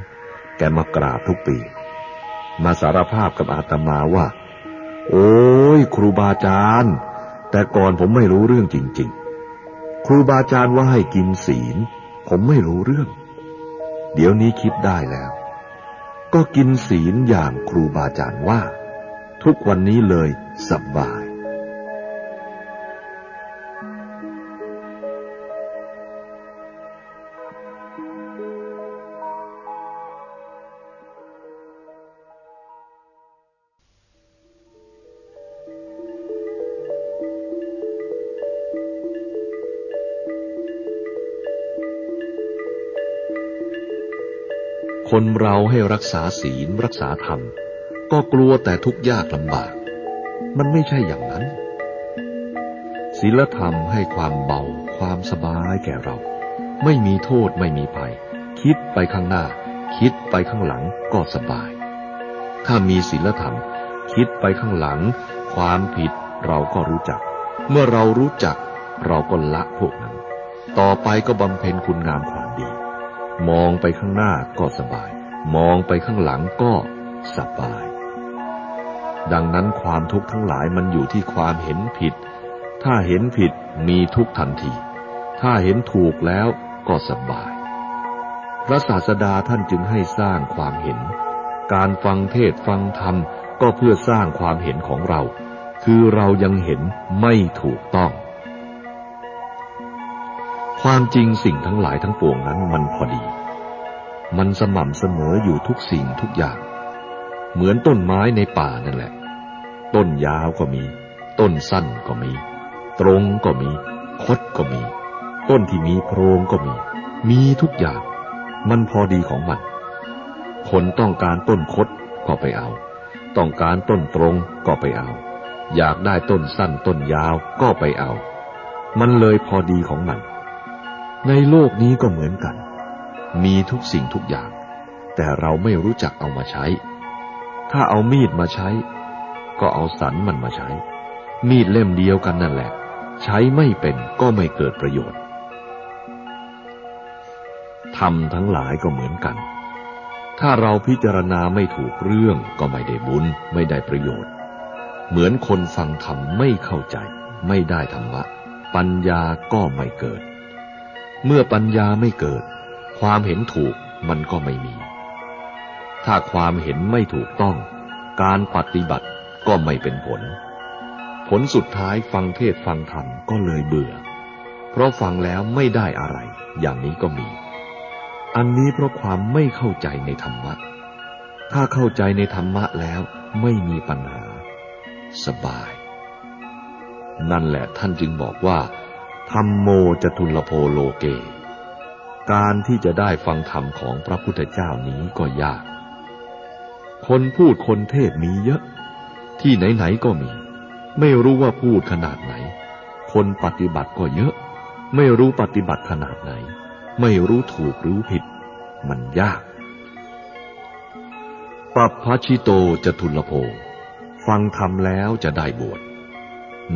แกมากราบทุกปี มาสารภาพกับอาตมาว่า โอ้ยครูบาอาจารย์ แต่ก่อนผมไม่รู้เรื่องจริง ๆ ครูบาอาจารย์ว่าให้กินศีล ผมไม่รู้เรื่อง เดี๋ยวนี้คิดได้แล้ว ก็กินศีลอย่างครูบาอาจารย์ว่า ทุกวันนี้เลยสบาย คนเราให้รักษาศีลรักษาธรรม ก็กลัวแต่ทุกยากลำบาก มันไม่ใช่อย่างนั้นศีลธรรมให้ความเบา ความสบายแก่เรา ไม่มีโทษไม่มีภัย คิดไปข้างหน้า คิดไปข้างหลังก็สบาย ถ้ามีศีลธรรม คิดไปข้างหลัง ความผิดเราก็รู้จัก เมื่อเรารู้จัก เราก็ละพวกนั้น ต่อไปก็บำเพ็ญคุณงามความดี มองไปข้างหน้าก็สบาย มองไปข้างหลังก็สบาย ดังนั้นความทุกข์ทั้งหลายมันอยู่ที่ความเห็นผิด ถ้าเห็นผิดมีทุกข์ทันที ถ้าเห็นถูกแล้วก็สบาย พระศาสดาท่านจึงให้สร้างความเห็น การฟังเทศฟังธรรมก็เพื่อสร้างความเห็นของเรา คือเรายังเห็นไม่ถูกต้อง ความจริงสิ่งทั้งหลายทั้งปวงนั้นมันพอดี มันสม่ำเสมออยู่ทุกสิ่งทุกอย่าง เหมือนต้นไม้ในป่านั่นแหละ ต้นยาวก็มี ต้นสั้นก็มี ตรงก็มี คดก็มี ต้นที่มีโพรงก็มี มีทุกอย่าง มันพอดีของมัน คนต้องการต้นคดก็ไปเอา ต้องการต้นตรงก็ไปเอา อยากได้ต้นสั้นต้นยาวก็ไปเอา มันเลยพอดีของมัน ในโลกนี้ก็เหมือนกัน มีทุกสิ่งทุกอย่าง แต่เราไม่รู้จักเอามาใช้ ถ้าเอามีดมาใช้ ก็เอาสันมันมาใช้ มีดเล่มเดียวกันนั่นแหละ ใช้ไม่เป็นก็ไม่เกิดประโยชน์ทำทั้งหลายก็เหมือนกัน ถ้าเราพิจารณาไม่ถูกเรื่องก็ไม่ได้บุญ ไม่ได้ประโยชน์ เหมือนคนฟังธรรมไม่เข้าใจ ไม่ได้ธรรมะ ปัญญาก็ไม่เกิด เมื่อปัญญาไม่เกิด ความเห็นถูกมันก็ไม่มี ถ้าความเห็นไม่ถูกต้อง การปฏิบัติก็ไม่เป็นผล ผลสุดท้ายฟังเทศฟังธรรมก็เลยเบื่อ เพราะฟังแล้วไม่ได้อะไร อย่างนี้ก็มี อันนี้เพราะความไม่เข้าใจในธรรมะ ถ้าเข้าใจในธรรมะแล้วไม่มีปัญหา สบาย นั่นแหละท่านจึงบอกว่าธรรมโมจตุลโพโลเก การที่จะได้ฟังธรรมของพระพุทธเจ้านี้ก็ยาก คนพูดคนเทศมีเยอะ ที่ไหนๆก็มี ไม่รู้ว่าพูดขนาดไหน คนปฏิบัติก็เยอะ ไม่รู้ปฏิบัติขนาดไหน ไม่รู้ถูกรู้ผิด มันยากปัปพชิโตจะทุลโภ ฟังธรรมแล้วจะได้บวช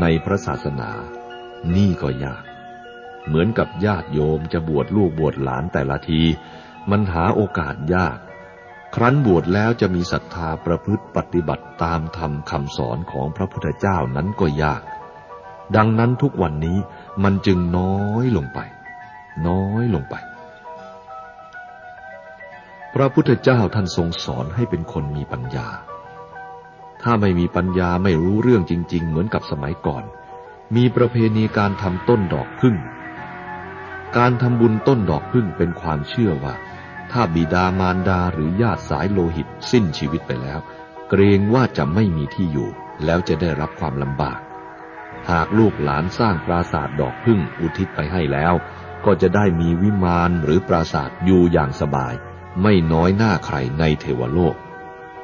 ในพระศาสนา นี่ก็ยาก เหมือนกับญาติโยมจะบวชลูกบวชหลานแต่ละที มันหาโอกาสยาก ครั้นบวชแล้วจะมีศรัทธาประพฤติปฏิบัติตามธรรมคำสอนของพระพุทธเจ้านั้นก็ยาก ดังนั้นทุกวันนี้มันจึงน้อยลงไป น้อยลงไป พระพุทธเจ้าท่านทรงสอนให้เป็นคนมีปัญญา ถ้าไม่มีปัญญาไม่รู้เรื่องจริง ๆ เหมือนกับสมัยก่อน มีประเพณีการทำต้นดอกพึ่ง การทำบุญต้นดอกพึ่งเป็นความเชื่อว่า ถ้าบิดามารดาหรือญาติสายโลหิตสิ้นชีวิตไปแล้ว เกรงว่าจะไม่มีที่อยู่ แล้วจะได้รับความลำบาก หากลูกหลานสร้างปราสาทดอกพึ่งอุทิศไปให้แล้ว ก็จะได้มีวิมานหรือปราสาทอยู่อย่างสบาย ไม่น้อยหน้าใครในเทวโลก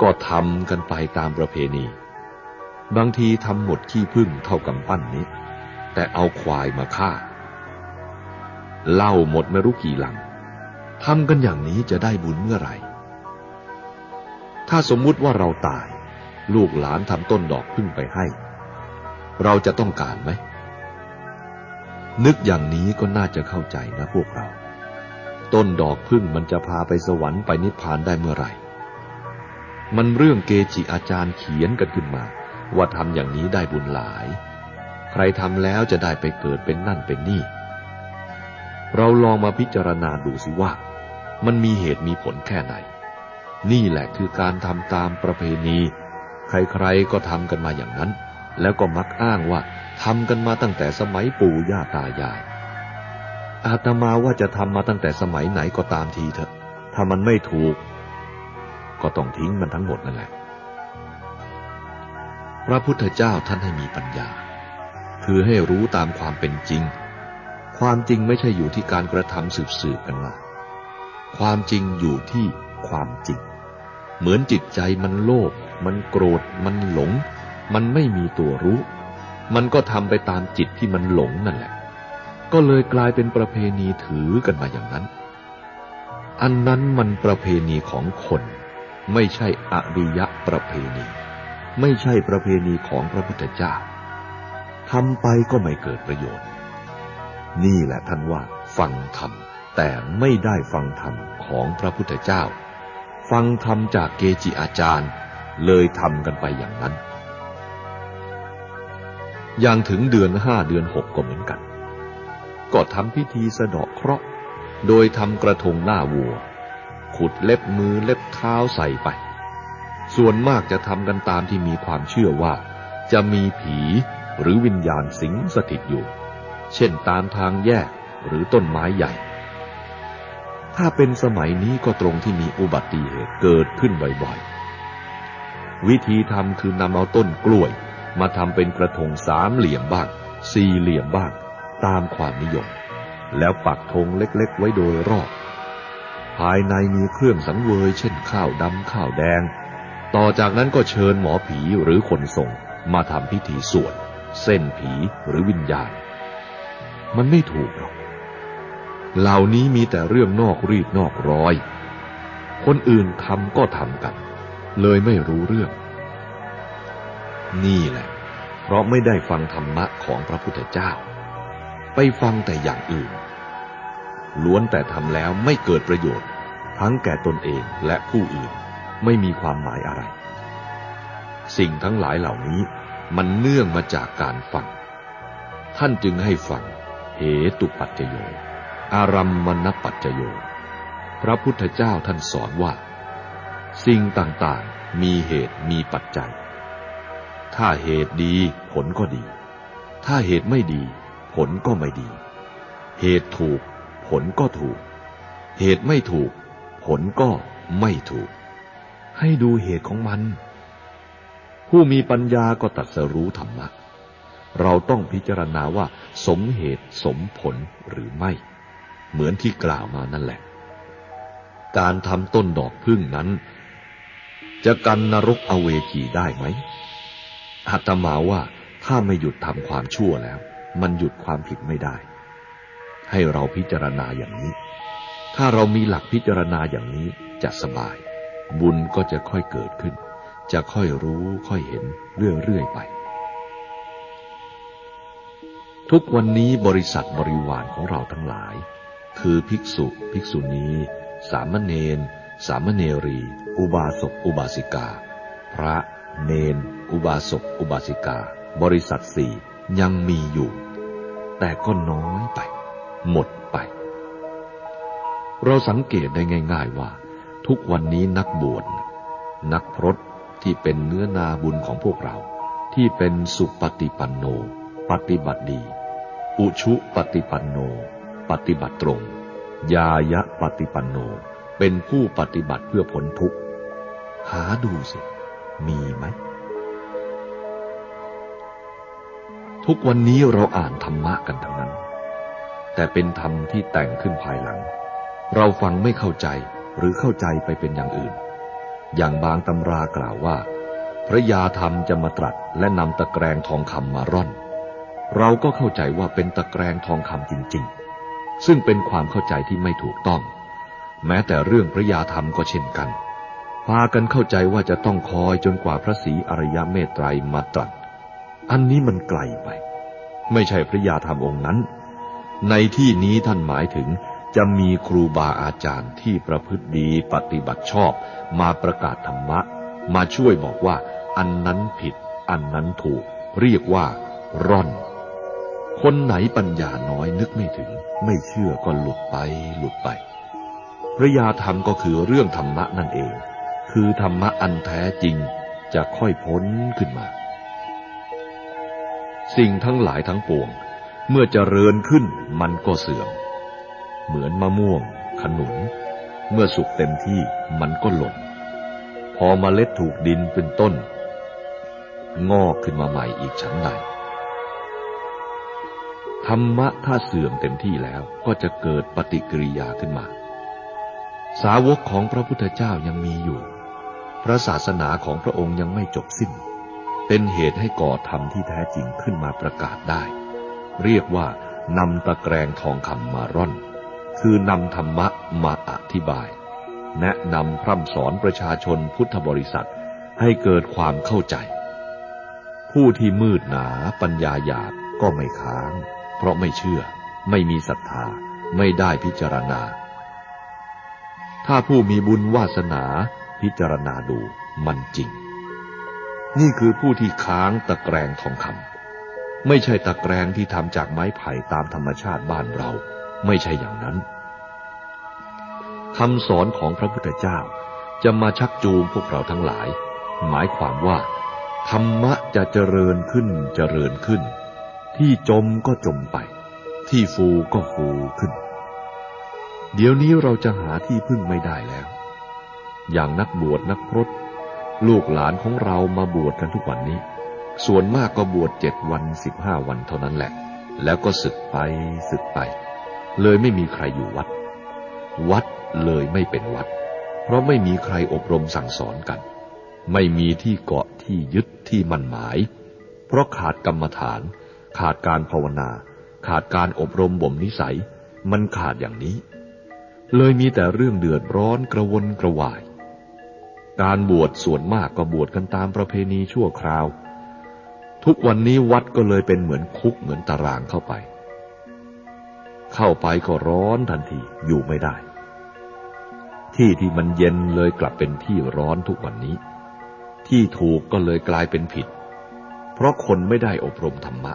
ก็ทำกันไปตามประเพณี บางทีทำหมดขี้พึ่งเท่ากำปั้นนี้ แต่เอาควายมาฆ่าเล่าหมดไม่รู้กี่หลัง ทำกันอย่างนี้จะได้บุญเมื่อไหร่ ถ้าสมมุติว่าเราตาย ลูกหลานทำต้นดอกพึ่งไปให้ เราจะต้องการไหม นึกอย่างนี้ก็น่าจะเข้าใจนะพวกเรา ต้นดอกพึ่งมันจะพาไปสวรรค์ไปนิพพานได้เมื่อไหร่ มันเรื่องเกจิอาจารย์เขียนกันขึ้นมา ว่าทำอย่างนี้ได้บุญหลาย ใครทำแล้วจะได้ไปเกิดเป็นนั่นเป็นนี่เราลองมาพิจารณาดูสิว่า มันมีเหตุมีผลแค่ไหน นี่แหละคือการทำตามประเพณี ใครๆก็ทำกันมาอย่างนั้น แล้วก็มักอ้างว่าทำกันมาตั้งแต่สมัยปู่ย่าตายาย อาตมาว่าจะทำมาตั้งแต่สมัยไหนก็ตามทีเถอะ ถ้ามันไม่ถูก ก็ต้องทิ้งมันทั้งหมดนั่นแหละ พระพุทธเจ้าท่านให้มีปัญญา คือให้รู้ตามความเป็นจริง ความจริงไม่ใช่อยู่ที่การกระทำสืบๆกันมา ความจริงอยู่ที่ความจริง เหมือนจิตใจมันโลภ มันโกรธ มันหลง มันไม่มีตัวรู้ มันก็ทำไปตามจิตที่มันหลงนั่นแหละ ก็เลยกลายเป็นประเพณีถือกันมาอย่างนั้น อันนั้นมันประเพณีของคน ไม่ใช่อริยะประเพณี ไม่ใช่ประเพณีของพระพุทธเจ้าทำไปก็ไม่เกิดประโยชน์ นี่แหละท่านว่า ฟังธรรม แต่ไม่ได้ฟังธรรมของพระพุทธเจ้า ฟังธรรมจากเกจิอาจารย์ เลยทำกันไปอย่างนั้น อย่างถึงเดือนห้าเดือนหกก็เหมือนกัน ก็ทำพิธีสะเดาะเคราะห์โดยทำกระทงหน้าวัว ขุดเล็บมือเล็บเท้าใส่ไป ส่วนมากจะทำกันตามที่มีความเชื่อว่า จะมีผีหรือวิญญาณสิงสถิตอยู่ เช่นตามทางแยกหรือต้นไม้ใหญ่ ถ้าเป็นสมัยนี้ก็ตรงที่มีอุบัติเหตุเกิดขึ้นบ่อยๆ วิธีทำคือนำเอาต้นกล้วย มาทำเป็นกระทงสามเหลี่ยมบ้าง สี่เหลี่ยมบ้าง ตามความนิยม แล้วปักธงเล็กๆ ไว้โดยรอบ ภายในมีเครื่องสังเวยเช่นข้าวดำข้าวแดง ต่อจากนั้นก็เชิญหมอผีหรือคนทรงมาทำพิธีสวดเส้นผีหรือวิญญาณ มันไม่ถูกหรอก เหล่านี้มีแต่เรื่องนอกรีดนอกร้อย คนอื่นทำก็ทำกัน เลยไม่รู้เรื่อง นี่แหละ เพราะไม่ได้ฟังธรรมะของพระพุทธเจ้า ไปฟังแต่อย่างอื่น ล้วนแต่ทำแล้วไม่เกิดประโยชน์ ทั้งแก่ตนเองและผู้อื่นไม่มีความหมายอะไร สิ่งทั้งหลายเหล่านี้มันเนื่องมาจากการฟัง ท่านจึงให้ฟังเหตุปัจจโย อารัมมณปัจจโย พระพุทธเจ้าท่านสอนว่า สิ่งต่างๆ มีเหตุมีปัจจัย ถ้าเหตุดีผลก็ดี ถ้าเหตุไม่ดี ผลก็ไม่ดี เหตุถูก ผลก็ถูก เหตุไม่ถูก ผลก็ไม่ถูก ให้ดูเหตุของมัน ผู้มีปัญญาก็ตัดสรู้ธรรมะเราต้องพิจารณาว่าสมเหตุสมผลหรือไม่ เหมือนที่กล่าวมานั่นแหละ การทำต้นดอกพึ่งนั้น จะกันนรกอเวจีได้ไหมอาตมาว่าถ้าไม่หยุดทำความชั่วแล้ว มันหยุดความผิดไม่ได้ ให้เราพิจารณาอย่างนี้ ถ้าเรามีหลักพิจารณาอย่างนี้จะสบาย บุญก็จะค่อยเกิดขึ้น จะค่อยรู้ค่อยเห็นเรื่อยๆไปทุกวันนี้บริษัทบริวารของเราทั้งหลาย คือภิกษุภิกษุณีสามเณรสามเณรี อุบาสกอุบาสิกา พระ เนน อุบาสกอุบาสิกา บริษัทสี่ยังมีอยู่ แต่ก็น้อยไป หมดไป เราสังเกตได้ง่าย ๆว่า ทุกวันนี้นักบวชนักพรตที่เป็นเนื้อนาบุญของพวกเรา ที่เป็นสุปฏิปันโน ปฏิบัติดี อุชุปฏิปันโน ปฏิบัติตรง ยายะปฏิปันโน เป็นผู้ปฏิบัติเพื่อผลทุกข์ หาดูสิ มีไหม ทุกวันนี้เราอ่านธรรมะกันทั้งนั้น แต่เป็นธรรมที่แต่งขึ้นภายหลัง เราฟังไม่เข้าใจหรือเข้าใจไปเป็นอย่างอื่น อย่างบางตำรากล่าวว่า พระยาธรรมจะมาตรัสและนำตะแกรงทองคำมาร่อนเราก็เข้าใจว่าเป็นตะแกรงทองคำจริง ๆ ซึ่งเป็นความเข้าใจที่ไม่ถูกต้อง แม้แต่เรื่องพระยาธรรมก็เช่นกัน พากันเข้าใจว่าจะต้องคอยจนกว่าพระศรีอริยเมตไตรมาตรัส อันนี้มันไกลไป ไม่ใช่พระยาธรรมองค์นั้น ในที่นี้ท่านหมายถึงจะมีครูบาอาจารย์ที่ประพฤติดีปฏิบัติชอบมาประกาศธรรมะ มาช่วยบอกว่าอันนั้นผิด อันนั้นถูก เรียกว่า ร่อน คนไหนปัญญาน้อยนึกไม่ถึง ไม่เชื่อก็หลุดไปหลุดไปพระยาธรรมก็คือเรื่องธรรมะนั่นเอง คือธรรมะอันแท้จริงจะค่อยพ้นขึ้นมา สิ่งทั้งหลายทั้งปวง เมื่อจเจริญขึ้นมันก็เสื่อม เหมือนมะม่วง ขนุน เมื่อสุกเต็มที่มันก็หล่น พอมเมล็ดถูกดินเป็นต้น งอกขึ้นมาใหม่อีกชั้นใด ธรรมะถ้าเสื่อมเต็มที่แล้วก็จะเกิดปฏิกิริยาขึ้นมา สาวกของพระพุทธเจ้ายังมีอยู่ พระศาสนาของพระองค์ยังไม่จบสิ้น เป็นเหตุให้ก่อธรรมที่แท้จริงขึ้นมาประกาศได้ เรียกว่านำตะแกรงทองคำมาร่อน คือนำธรรมะมาอธิบาย แนะนำพร่ำสอนประชาชนพุทธบริษัทให้เกิดความเข้าใจ ผู้ที่มืดหนาปัญญาหยาบก็ไม่ค้าง เพราะไม่เชื่อ ไม่มีศรัทธา ไม่ได้พิจารณา ถ้าผู้มีบุญวาสนาพิจารณาดูมันจริง นี่คือผู้ที่ค้างตะแกรงทองคำไม่ใช่ตะแกรงที่ทำจากไม้ไผ่ตามธรรมชาติบ้านเรา ไม่ใช่อย่างนั้นคำสอนของพระพุทธเจ้าจะมาชักจูงพวกเราทั้งหลาย หมายความว่า ธรรมะจะเจริญขึ้นเจริญขึ้น ที่จมก็จมไป ที่ฟูก็ฟูขึ้น เดี๋ยวนี้เราจะหาที่พึ่งไม่ได้แล้ว อย่างนักบวชนักพรตลูกหลานของเรามาบวชกันทุกวันนี้ ส่วนมากก็บวชเจ็ดวันสิบห้าวันเท่านั้นแหละ แล้วก็สึกไปสึกไป เลยไม่มีใครอยู่วัด วัดเลยไม่เป็นวัด เพราะไม่มีใครอบรมสั่งสอนกัน ไม่มีที่เกาะที่ยึดที่มั่นหมาย เพราะขาดกรรมฐาน ขาดการภาวนา ขาดการอบรมบ่มนิสัย มันขาดอย่างนี้ เลยมีแต่เรื่องเดือดร้อนกระวนกระวาย การบวชส่วนมากก็บวชกันตามประเพณีชั่วคราว ทุกวันนี้วัดก็เลยเป็นเหมือนคุกเหมือนตารางเข้าไป เข้าไปก็ร้อนทันทีอยู่ไม่ได้ ที่ที่มันเย็นเลยกลับเป็นที่ร้อนทุกวันนี้ ที่ถูกก็เลยกลายเป็นผิด เพราะคนไม่ได้อบรมธรรมะ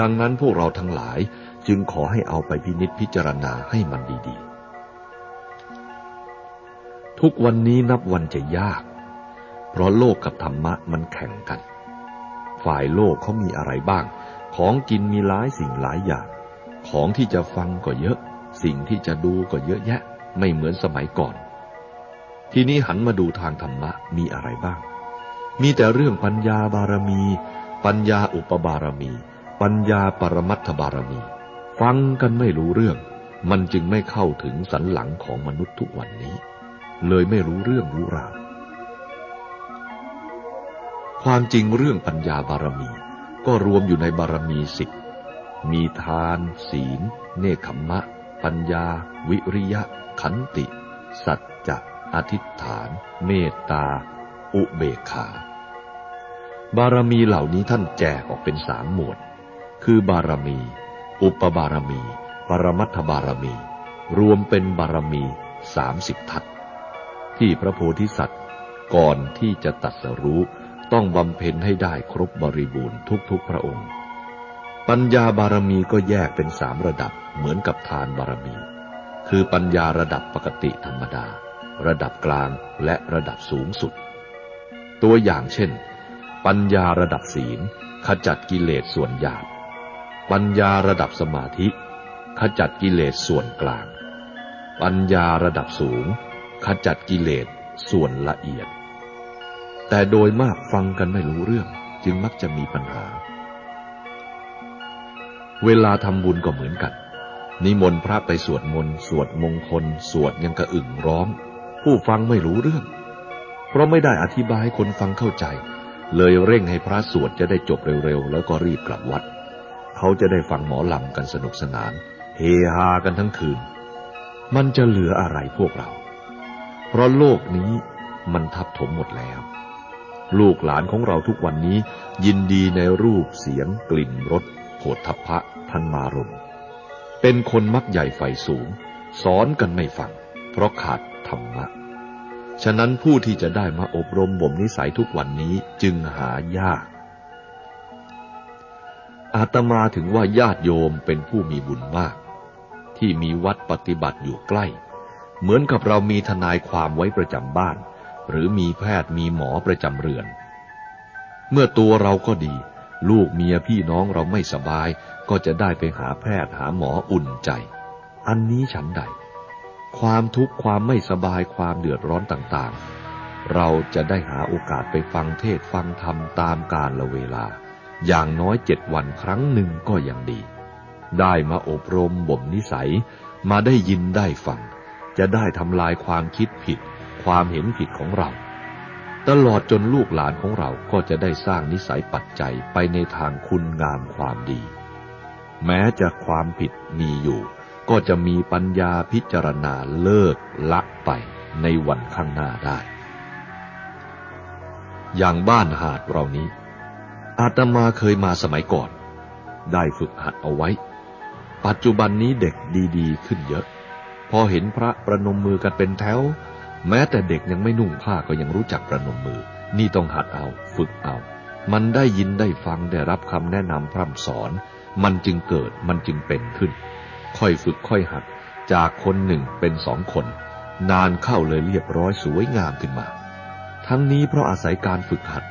ดังนั้นพวกเราทั้งหลายจึงขอให้เอาไปพินิจพิจารณาให้มันดีๆ ทุกวันนี้นับวันจะยาก เพราะโลกกับธรรมะมันแข่งกัน ฝ่ายโลกเขามีอะไรบ้าง ของกินมีหลายสิ่งหลายอย่าง ของที่จะฟังก็เยอะ สิ่งที่จะดูก็เยอะแยะ ไม่เหมือนสมัยก่อน ทีนี้หันมาดูทางธรรมะมีอะไรบ้าง มีแต่เรื่องปัญญาบารมี ปัญญาอุปบารมี ปัญญาปรมัตถบารมี ฟังกันไม่รู้เรื่อง มันจึงไม่เข้าถึงสันหลังของมนุษย์ทุกวันนี้ เลยไม่รู้เรื่องรู้ราวความจริงเรื่องปัญญาบารมี ก็รวมอยู่ในบารมีสิบมีทาน ศีล เนคขมะปัญญา วิริยะ ขันติ สัจจะอธิษฐาน เมตตา อุเบกขา บารมีเหล่านี้ท่านแจกออกเป็นสามหมวด คือบารมี อุปบารมี ปรมัตถบารมี รวมเป็นบารมีสามสิบทัศที่พระโพธิสัตว์ ก่อนที่จะตัดสรู้ต้องบำเพ็ญให้ได้ครบบริบูรณ์ทุกๆพระองค์ ปัญญาบารมีก็แยกเป็นสามระดับเหมือนกับทานบารมี คือปัญญาระดับปกติธรรมดา ระดับกลางและระดับสูงสุด ตัวอย่างเช่น ปัญญาระดับศีลขจัดกิเลสส่วนหยาบ ปัญญาระดับสมาธิ ขจัดกิเลสส่วนกลาง ปัญญาระดับสูง ขจัดกิเลสส่วนละเอียด แต่โดยมากฟังกันไม่รู้เรื่องจึงมักจะมีปัญหา เวลาทำบุญก็เหมือนกัน นิมนต์พระไปสวดมนต์สวดมงคล สวดยังกระอึ่งร้อง ผู้ฟังไม่รู้เรื่อง เพราะไม่ได้อธิบายให้คนฟังเข้าใจ เลยเร่งให้พระสวดจะได้จบเร็วๆ แล้วก็รีบกลับวัด เขาจะได้ฟังหมอลำกันสนุกสนาน เฮฮากันทั้งคืน มันจะเหลืออะไรพวกเรา เพราะโลกนี้มันทับถมหมดแล้ว ลูกหลานของเราทุกวันนี้ ยินดีในรูปเสียง กลิ่นรสโผฏฐัพพะทันมารม เป็นคนมักใหญ่ไฟสูง สอนกันไม่ฟัง เพราะขาดธรรมะ ฉะนั้นผู้ที่จะได้มาอบรมบ่มนิสัยทุกวันนี้จึงหายาก อาตมาถึงว่าญาติโยมเป็นผู้มีบุญมาก ที่มีวัดปฏิบัติอยู่ใกล้ เหมือนกับเรามีทนายความไว้ประจำบ้าน หรือมีแพทย์มีหมอประจำเรือน เมื่อตัวเราก็ดี ลูกเมียพี่น้องเราไม่สบาย ก็จะได้ไปหาแพทย์หาหมออุ่นใจ อันนี้ฉันใด ความทุกข์ความไม่สบายความเดือดร้อนต่างๆ เราจะได้หาโอกาสไปฟังเทศฟังธรรมตามกาลละเวลา อย่างน้อยเจ็ดวันครั้งหนึ่งก็ยังดี ได้มาอบรมบ่มนิสัย มาได้ยินได้ฟัง จะได้ทำลายความคิดผิด ความเห็นผิดของเรา ตลอดจนลูกหลานของเราก็จะได้สร้างนิสัยปัจจัยไปในทางคุณงามความดี แม้จะความผิดมีอยู่ ก็จะมีปัญญาพิจารณาเลิกละไปในวันข้างหน้าได้ อย่างบ้านหาดเรานี้ อาตมาเคยมาสมัยก่อน ได้ฝึกหัดเอาไว้ ปัจจุบันนี้เด็กดีๆ ขึ้นเยอะ พอเห็นพระประนมมือกันเป็นแถว แม้แต่เด็กยังไม่นุ่งผ้าก็ยังรู้จักประนมมือ นี่ต้องหัดเอา ฝึกเอา มันได้ยินได้ฟังได้รับคำแนะนำพร่ำสอน มันจึงเกิดมันจึงเป็นขึ้น ค่อยฝึกค่อยหัด จากคนหนึ่งเป็นสองคน นานเข้าเลยเรียบร้อยสวยงามขึ้นมา ทั้งนี้เพราะอาศัยการฝึกหัด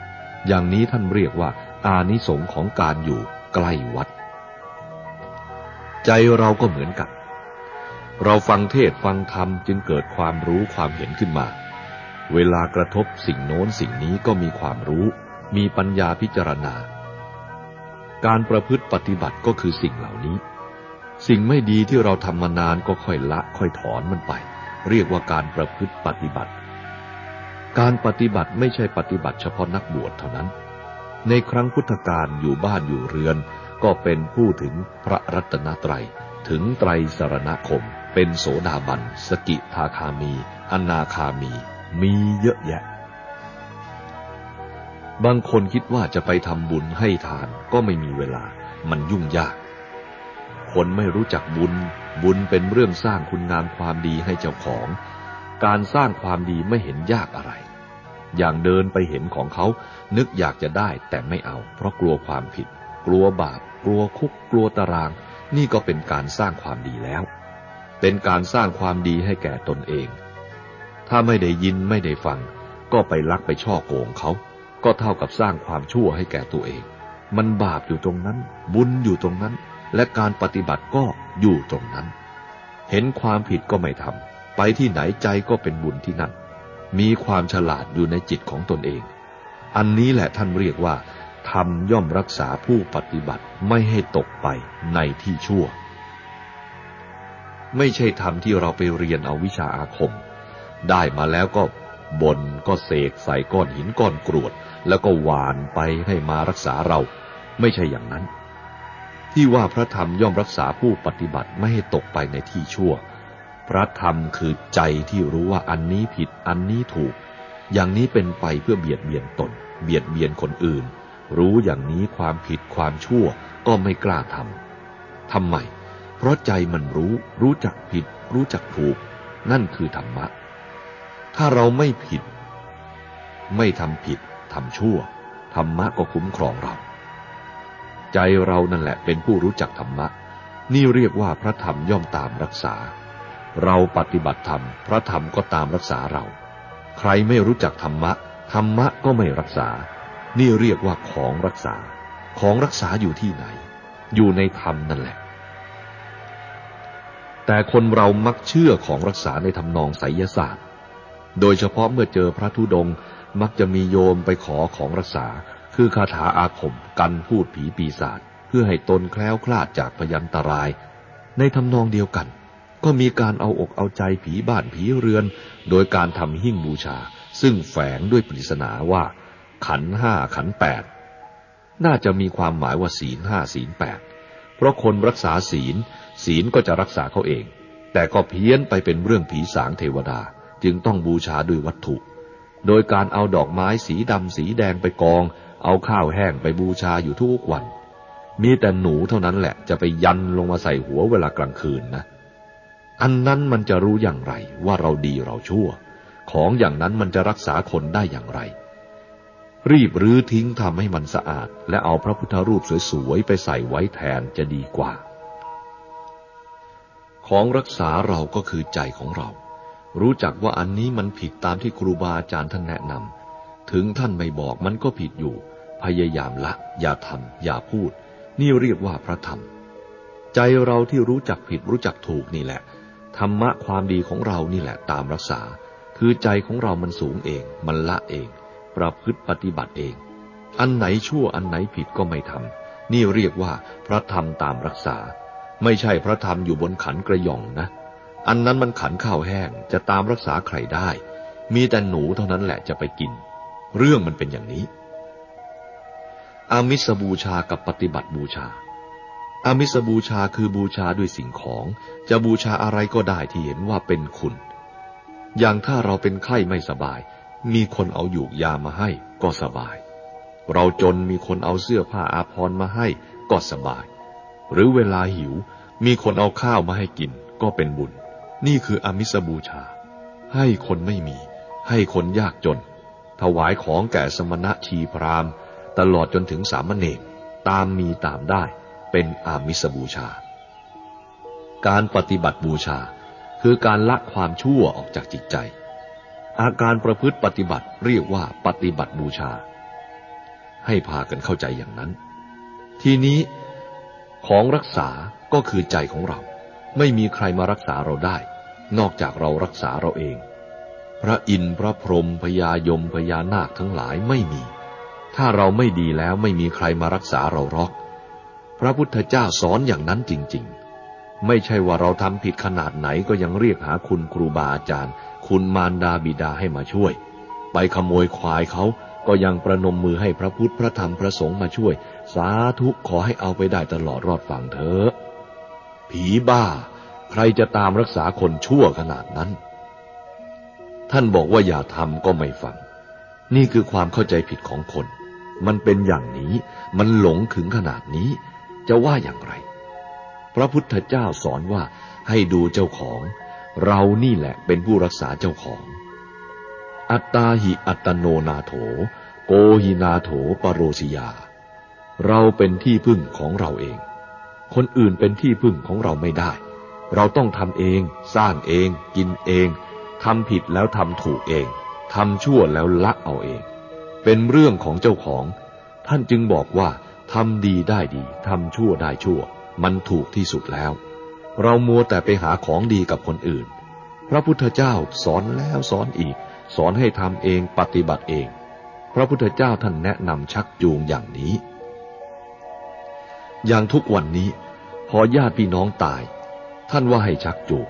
อย่างนี้ท่านเรียกว่า อานิสงส์ของการอยู่ใกล้วัด ใจเราก็เหมือนกัน เราฟังเทศฟังธรรมจึงเกิดความรู้ความเห็นขึ้นมา เวลากระทบสิ่งโน้นสิ่งนี้ก็มีความรู้ มีปัญญาพิจารณา การประพฤติปฏิบัติก็คือสิ่งเหล่านี้ สิ่งไม่ดีที่เราทำมานานก็ค่อยละค่อยถอนมันไป เรียกว่าการประพฤติปฏิบัติ การปฏิบัติไม่ใช่ปฏิบัติเฉพาะนักบวชเท่านั้น ในครั้งพุทธกาลอยู่บ้านอยู่เรือน ก็เป็นผู้ถึงพระรัตนตรัย ถึงไตรสรณคม เป็นโสดาบัน สกิทาคามี อนาคามี มีเยอะแยะ บางคนคิดว่าจะไปทำบุญให้ทานก็ไม่มีเวลา มันยุ่งยาก คนไม่รู้จักบุญ บุญเป็นเรื่องสร้างคุณงามความดีให้เจ้าของ การสร้างความดีไม่เห็นยากอะไร อย่างเดินไปเห็นของเขานึกอยากจะได้แต่ไม่เอา เพราะกลัวความผิด กลัวบาป กลัวคุก กลัวตาราง นี่ก็เป็นการสร้างความดีแล้ว เป็นการสร้างความดีให้แก่ตนเอง ถ้าไม่ได้ยินไม่ได้ฟัง ก็ไปลักไปช่อโกงเขา ก็เท่ากับสร้างความชั่วให้แก่ตัวเอง มันบาปอยู่ตรงนั้น บุญอยู่ตรงนั้น และการปฏิบัติก็อยู่ตรงนั้น เห็นความผิดก็ไม่ทำ ไปที่ไหนใจก็เป็นบุญที่นั่น มีความฉลาดอยู่ในจิตของตนเอง อันนี้แหละท่านเรียกว่าทำย่อมรักษาผู้ปฏิบัติไม่ให้ตกไปในที่ชั่ว ไม่ใช่ธรรมที่เราไปเรียนเอาวิชาอาคม ได้มาแล้วก็บนก็เสกใส่ก้อนหินก้อนกรวด แล้วก็หวานไปให้มารักษาเรา ไม่ใช่อย่างนั้น ที่ว่าพระธรรมย่อมรักษาผู้ปฏิบัติไม่ให้ตกไปในที่ชั่ว พระธรรมคือใจที่รู้ว่าอันนี้ผิดอันนี้ถูก อย่างนี้เป็นไปเพื่อเบียดเบียนตน เบียดเบียนคนอื่น รู้อย่างนี้ความผิดความชั่วก็ไม่กล้าทำทำไม เพราะใจมันรู้รู้จักผิด รู้จักถูก นั่นคือธรรมะ ถ้าเราไม่ผิด ไม่ทำผิดทำชั่ว ธรรมะก็คุ้มครองเรา ใจเรานั่นแหละเป็นผู้รู้จักธรรมะ นี่เรียกว่าพระธรรมย่อมตามรักษา เราปฏิบัติธรรม พระธรรมก็ตามรักษาเรา ใครไม่รู้จักธรรมะ ธรรมะก็ไม่รักษา นี่เรียกว่าของรักษา ของรักษาอยู่ที่ไหน อยู่ในธรรมนั่นแหละ แต่คนเรามักเชื่อของรักษาในทำนองไสยศาสตร์ โดยเฉพาะเมื่อเจอพระธุดงค์มักจะมีโยมไปขอของรักษา คือคาถาอาคม กันพูดผีปีศาจเพื่อให้ตนแคล้วคลาดจากพยันตราย ในทำนองเดียวกัน ก็มีการเอาอกเอาใจผีบ้านผีเรือน โดยการทำหิ้งบูชา ซึ่งแฝงด้วยปริศนาว่า ขันห้าขันแปดน่าจะมีความหมายว่าศีลห้าศีลแปดเพราะคนรักษาศีล ศีลก็จะรักษาเขาเอง แต่ก็เพี้ยนไปเป็นเรื่องผีสางเทวดา จึงต้องบูชาด้วยวัตถุ โดยการเอาดอกไม้สีดำสีแดงไปกอง เอาข้าวแห้งไปบูชาอยู่ทุกวัน มีแต่หนูเท่านั้นแหละจะไปยันลงมาใส่หัวเวลากลางคืนนะ อันนั้นมันจะรู้อย่างไรว่าเราดีเราชั่ว ของอย่างนั้นมันจะรักษาคนได้อย่างไร รีบรื้อทิ้งทำให้มันสะอาด และเอาพระพุทธรูปสวยๆไปใส่ไว้แทนจะดีกว่า ของรักษาเราก็คือใจของเรา รู้จักว่าอันนี้มันผิดตามที่ครูบาอาจารย์ท่านแนะนำถึงท่านไม่บอกมันก็ผิดอยู่ พยายามละ อย่าทำอย่าพูด นี่เรียกว่าพระธรรม ใจเราที่รู้จักผิดรู้จักถูกนี่แหละ ธรรมะความดีของเรานี่แหละตามรักษา คือใจของเรามันสูงเอง มันละเอง ประพฤติปฏิบัติเอง อันไหนชั่วอันไหนผิดก็ไม่ทำนี่เรียกว่าพระธรรมตามรักษา ไม่ใช่พระธรรมอยู่บนขันกระยองนะ อันนั้นมันขันข้าวแห้งจะตามรักษาใครได้ มีแต่หนูเท่านั้นแหละจะไปกิน เรื่องมันเป็นอย่างนี้ อามิสบูชากับปฏิบัติบูชา อามิสบูชาคือบูชาด้วยสิ่งของ จะบูชาอะไรก็ได้ที่เห็นว่าเป็นคุณ อย่างถ้าเราเป็นไข้ไม่สบาย มีคนเอาหยูกยามาให้ก็สบาย เราจนมีคนเอาเสื้อผ้าอาภรณ์มาให้ก็สบาย หรือเวลาหิวมีคนเอาข้าวมาให้กินก็เป็นบุญ นี่คืออมิสบูชา ให้คนไม่มี ให้คนยากจน ถวายของแก่สมณะชีพรามตลอดจนถึงสามเณรตามมีตามได้ เป็นอามิสบูชา การปฏิบัติบูชาคือการละความชั่วออกจากจิตใจ อาการประพฤติปฏิบัติเรียกว่าปฏิบัติบูชา ให้พากันเข้าใจอย่างนั้น ทีนี้ของรักษาก็คือใจของเรา ไม่มีใครมารักษาเราได้ นอกจากเรารักษาเราเอง พระอินทร์พระพรหมพญายมพญานาคทั้งหลายไม่มี ถ้าเราไม่ดีแล้วไม่มีใครมารักษาเราหรอก พระพุทธเจ้าสอนอย่างนั้นจริง ๆ ไม่ใช่ว่าเราทำผิดขนาดไหนก็ยังเรียกหาคุณครูบาอาจารย์ คุณมารดาบิดาให้มาช่วย ไปขโมยควายเขาก็ยังประนมมือให้พระพุทธพระธรรมพระสงฆ์มาช่วย สาธุขอให้เอาไปได้ตลอดรอดฝั่งเถอะผีบ้า ใครจะตามรักษาคนชั่วขนาดนั้น ท่านบอกว่าอย่าทำก็ไม่ฟัง นี่คือความเข้าใจผิดของคน มันเป็นอย่างนี้ มันหลงถึงขนาดนี้ จะว่าอย่างไร พระพุทธเจ้าสอนว่าให้ดูเจ้าของ เรานี่แหละเป็นผู้รักษาเจ้าของ อัตตาหิอัตโนนาโถ โกหินาโถปโรสิยา เราเป็นที่พึ่งของเราเอง คนอื่นเป็นที่พึ่งของเราไม่ได้ เราต้องทำเอง สร้างเอง กินเองทำผิดแล้วทำถูกเองทำชั่วแล้วละเอาเอง เป็นเรื่องของเจ้าของ ท่านจึงบอกว่า ทำดีได้ดี ทำชั่วได้ชั่ว มันถูกที่สุดแล้ว เรามัวแต่ไปหาของดีกับคนอื่น พระพุทธเจ้าสอนแล้วสอนอีก สอนให้ทำเองปฏิบัติเอง พระพุทธเจ้าท่านแนะนำชักจูงอย่างนี้ อย่างทุกวันนี้ พอญาติพี่น้องตาย ท่านว่าให้ชักจูง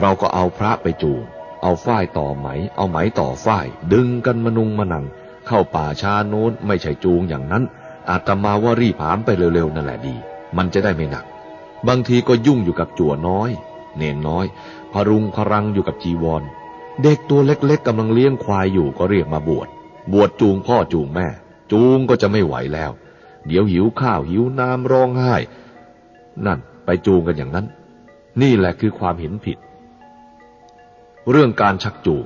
เราก็เอาพระไปจูง เอาฝ้ายต่อไหม เอาไหมต่อฝ้าย ดึงกันมนุงมานัง เข้าป่าชาโน้นไม่ใช่จูงอย่างนั้น อาตมาว่ารีบผามไปเร็วๆนั่นแหละดี มันจะได้ไม่หนัก บางทีก็ยุ่งอยู่กับจั่วน้อย เนนน้อย พรุงพรังอยู่กับจีวร เด็กตัวเล็กๆกำลังเลี้ยงควายอยู่ก็เรียกมาบวช บวชจูงพ่อจูงแม่ จูงก็จะไม่ไหวแล้ว เดี๋ยวหิวข้าวหิวน้ำร้องไห้ นั่นไปจูงกันอย่างนั้น นี่แหละคือความเห็นผิด เรื่องการชักจูง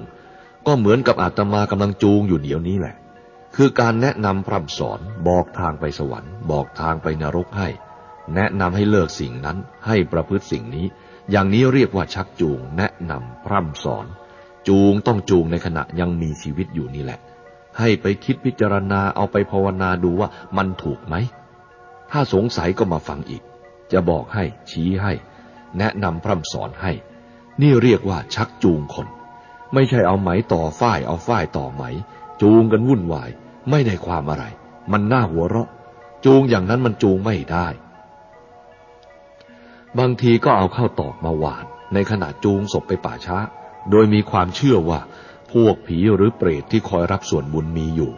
ก็เหมือนกับอาตมากำลังจูงอยู่เดี๋ยวนี้แหละ คือการแนะนำพร่ำสอนบอกทางไปสวรรค์ บอกทางไปนรกให้ แนะนำให้เลิกสิ่งนั้นให้ประพฤติสิ่งนี้ อย่างนี้เรียกว่าชักจูง แนะนำพร่ำสอน จูงต้องจูงในขณะยังมีชีวิตอยู่นี่แหละ ให้ไปคิดพิจารณาเอาไปภาวนาดูว่ามันถูกไหม ถ้าสงสัยก็มาฟังอีก จะบอกให้ชี้ให้ แนะนำพร่ำสอนให้ นี่เรียกว่าชักจูงคน ไม่ใช่เอาไหมต่อฝ้ายเอาฝ้ายต่อไหม จูงกันวุ่นวาย ไม่ได้ความอะไร มันน่าหัวเราะ จูงอย่างนั้นมันจูงไม่ได้ บางทีก็เอาเข้าวตอกมาหวาน ในขณะจูงศพไปป่าช้า โดยมีความเชื่อว่า พวกผีหรือเปรตที่คอยรับส่วนบุญมีอยู่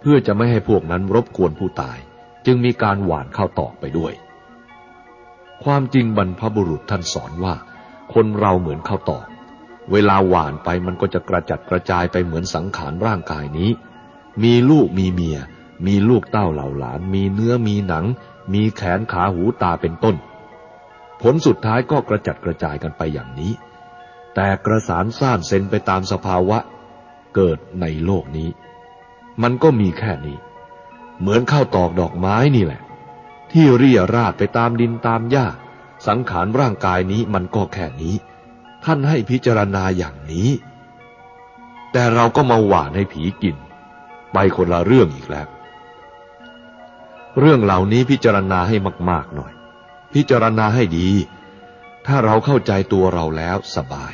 เพื่อจะไม่ให้พวกนั้นรบกวนผู้ตาย จึงมีการหวานเข้าวตอกไปด้วย ความจริงบรรพบุรุษท่านสอนว่า คนเราเหมือนข้าวตอกเวลาหวานไปมันก็จะกระจัดกระจายไปเหมือนสังขารร่างกายนี้ มีลูกมีเมีย มีลูกเต้าเหล่าหลาน มีเนื้อมีหนัง มีแขนขาหูตาเป็นต้น ผลสุดท้ายก็กระจัดกระจายกันไปอย่างนี้ แต่กระสานซ่านเซนไปตามสภาวะ เกิดในโลกนี้ มันก็มีแค่นี้ เหมือนข้าวตอกดอกไม้นี่แหละ ที่เรียราดไปตามดินตามหญ้า สังขารร่างกายนี้มันก็แค่นี้ ท่านให้พิจารณาอย่างนี้ แต่เราก็มาหว่านให้ผีกิน ไปคนละเรื่องอีกแล้ว เรื่องเหล่านี้พิจารณาให้มากๆหน่อย พิจารณาให้ดี ถ้าเราเข้าใจตัวเราแล้วสบาย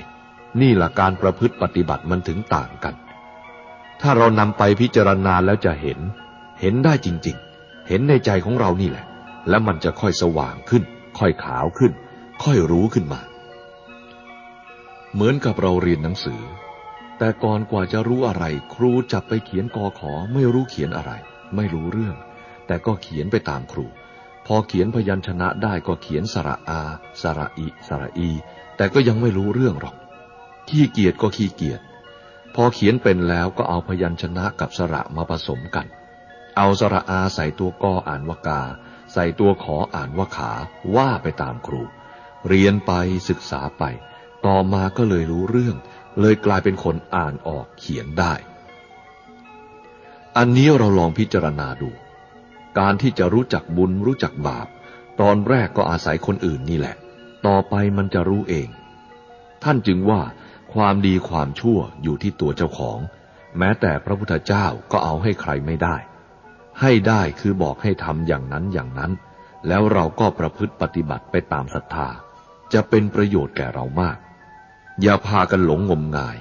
นี่แหละการประพฤติปฏิบัติมันถึงต่างกัน ถ้าเรานำไปพิจารณาแล้วจะเห็น เห็นได้จริง ๆ เห็นในใจของเรานี่แหละ แล้วมันจะค่อยสว่างขึ้น ค่อยขาวขึ้น ค่อยรู้ขึ้นมา เหมือนกับเราเรียนหนังสือ แต่ก่อนกว่าจะรู้อะไร ครูจับไปเขียนกอขอไม่รู้เขียนอะไร ไม่รู้เรื่อง แต่ก็เขียนไปตามครู พอเขียนพยัญชนะได้ก็เขียนสระอา สระอิ สระอี แต่ก็ยังไม่รู้เรื่องหรอก ขี้เกียจก็ขี้เกียจ พอเขียนเป็นแล้วก็เอาพยัญชนะกับสระมาผสมกัน เอาสระอาใส่ตัวกออ่านว่ากา ใส่ตัวขออ่านว่าขา ว่าไปตามครู เรียนไปศึกษาไป ต่อมาก็เลยรู้เรื่อง เลยกลายเป็นคนอ่านออกเขียนได้ อันนี้เราลองพิจารณาดู การที่จะรู้จักบุญรู้จักบาป ตอนแรกก็อาศัยคนอื่นนี่แหละ ต่อไปมันจะรู้เอง ท่านจึงว่าความดีความชั่วอยู่ที่ตัวเจ้าของ แม้แต่พระพุทธเจ้าก็เอาให้ใครไม่ได้ ให้ได้คือบอกให้ทำอย่างนั้นอย่างนั้น แล้วเราก็ประพฤติปฏิบัติไปตามศรัทธา จะเป็นประโยชน์แก่เรามาก อย่าพากันหลงงมงาย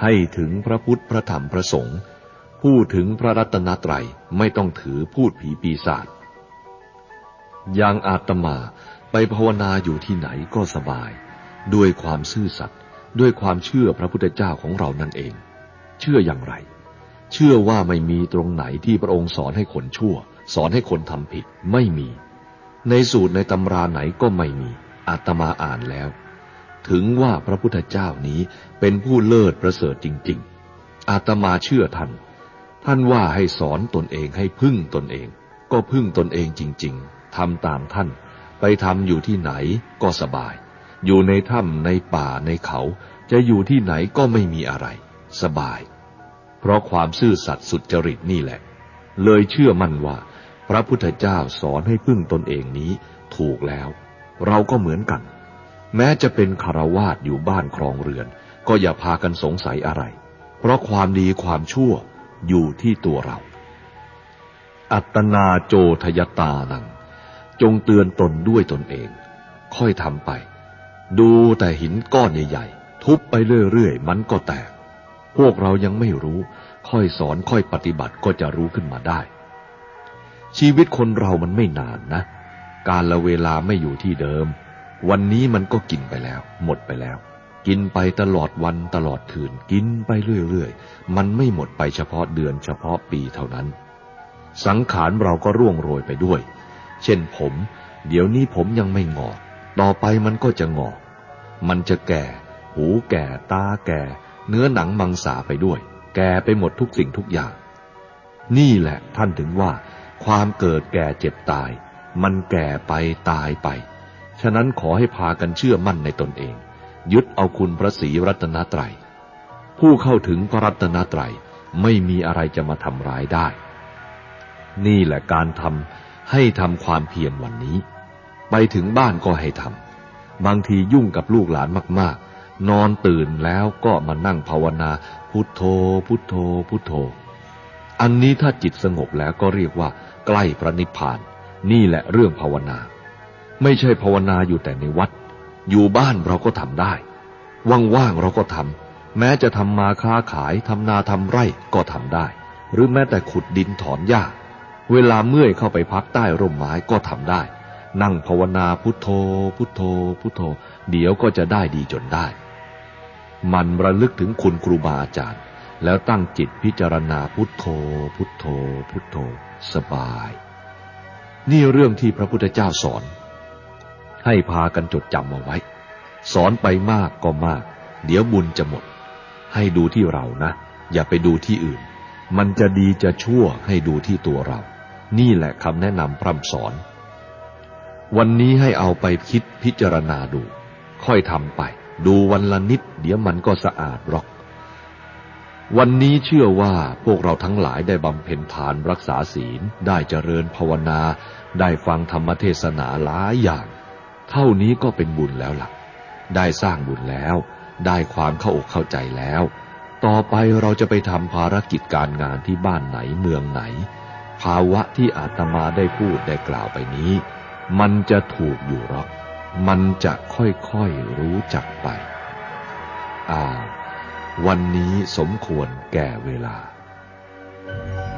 ให้ถึงพระพุทธพระธรรมพระสงฆ์พูดถึงพระรัตนตรัยไม่ต้องถือพูดผีปีศาจอย่างอาตมาไปภาวนาอยู่ที่ไหนก็สบาย ด้วยความซื่อสัตย์ด้วยความเชื่อพระพุทธเจ้าของเรานั่นเอง เชื่ออย่างไร เชื่อว่าไม่มีตรงไหนที่พระองค์สอนให้คนชั่ว สอนให้คนทำผิดไม่มี ในสูตรในตำราไหนก็ไม่มีอาตมาอ่านแล้ว ถึงว่าพระพุทธเจ้านี้เป็นผู้เลิศประเสริฐจริง ๆ อาตมาเชื่อท่าน ท่านว่าให้สอนตนเองให้พึ่งตนเอง ก็พึ่งตนเองจริง ๆ ทำตามท่าน ไปทำอยู่ที่ไหนก็สบาย อยู่ในถ้ำในป่าในเขา จะอยู่ที่ไหนก็ไม่มีอะไร สบาย เพราะความซื่อสัตย์สุจริตนี่แหละ เลยเชื่อมั่นว่า พระพุทธเจ้าสอนให้พึ่งตนเองนี้ถูกแล้ว เราก็เหมือนกัน แม้จะเป็นคารวาสอยู่บ้านครองเรือน ก็อย่าพากันสงสัยอะไร เพราะความดีความชั่วอยู่ที่ตัวเรา อัตนาโจทยตานัง จงเตือนตนด้วยตนเอง ค่อยทำไป ดูแต่หินก้อนใหญ่ๆ ทุบไปเรื่อยๆ มันก็แตก พวกเรายังไม่รู้ ค่อยสอนค่อยปฏิบัติก็จะรู้ขึ้นมาได้ ชีวิตคนเรามันไม่นานนะ การละเวลาไม่อยู่ที่เดิม วันนี้มันก็กินไปแล้ว หมดไปแล้ว กินไปตลอดวันตลอดคืน กินไปเรื่อยๆ มันไม่หมดไปเฉพาะเดือนเฉพาะปีเท่านั้น สังขารเราก็ร่วงโรยไปด้วย เช่นผม เดี๋ยวนี้ผมยังไม่งอก ต่อไปมันก็จะงอก มันจะแก่ หูแก่ ตาแก่ เนื้อหนังมังสาไปด้วย แก่ไปหมดทุกสิ่งทุกอย่าง นี่แหละท่านถึงว่า ความเกิดแก่เจ็บตาย มันแก่ไปตายไป ฉะนั้นขอให้พากันเชื่อมั่นในตนเอง ยึดเอาคุณพระศรีรัตนตรัย ผู้เข้าถึงพระรัตนตรัยไม่มีอะไรจะมาทำร้ายได้ นี่แหละการทำให้ทำความเพียรวันนี้ ไปถึงบ้านก็ให้ทำบางทียุ่งกับลูกหลานมาก ๆ นอนตื่นแล้วก็มานั่งภาวนา พุทโธ พุทโธ พุทโธ อันนี้ถ้าจิตสงบแล้วก็เรียกว่า ใกล้พระนิพพาน นี่แหละเรื่องภาวนา ไม่ใช่ภาวนาอยู่แต่ในวัด อยู่บ้านเราก็ทำได้ ว่างๆเราก็ทำ แม้จะทำมาค้าขาย ทำนาทำไร่ก็ทำได้ หรือแม้แต่ขุดดินถอนหญ้า เวลาเมื่อยเข้าไปพักใต้ร่มไม้ก็ทำได้ นั่งภาวนาพุทโธ พุทโธ พุทโธ เดี๋ยวก็จะได้ดีจนได้ มันระลึกถึงคุณครูบาอาจารย์ แล้วตั้งจิตพิจารณาพุทโธ พุทโธ พุทโธ สบาย นี่เรื่องที่พระพุทธเจ้าสอน ให้พากันจดจำเอาไว้ สอนไปมากก็มาก เดี๋ยวบุญจะหมด ให้ดูที่เรานะ อย่าไปดูที่อื่น มันจะดีจะชั่วให้ดูที่ตัวเรา นี่แหละคำแนะนำพร่ำสอน วันนี้ให้เอาไปคิดพิจารณาดู ค่อยทำไป ดูวันละนิด เดี๋ยวมันก็สะอาดหรอกวันนี้เชื่อว่าพวกเราทั้งหลายได้บำเพ็ญทานรักษาศีล ได้เจริญภาวนา ได้ฟังธรรมเทศนาหลายอย่าง เท่านี้ก็เป็นบุญแล้วล่ะ ได้สร้างบุญแล้ว ได้ความเข้าอกเข้าใจแล้ว ต่อไปเราจะไปทำภารกิจการงานที่บ้านไหนเมืองไหน ภาวะที่อาตมาได้พูดได้กล่าวไปนี้ มันจะถูกอยู่หรอก มันจะค่อยๆรู้จักไปอ่าวันนี้สมควรแก่เวลา「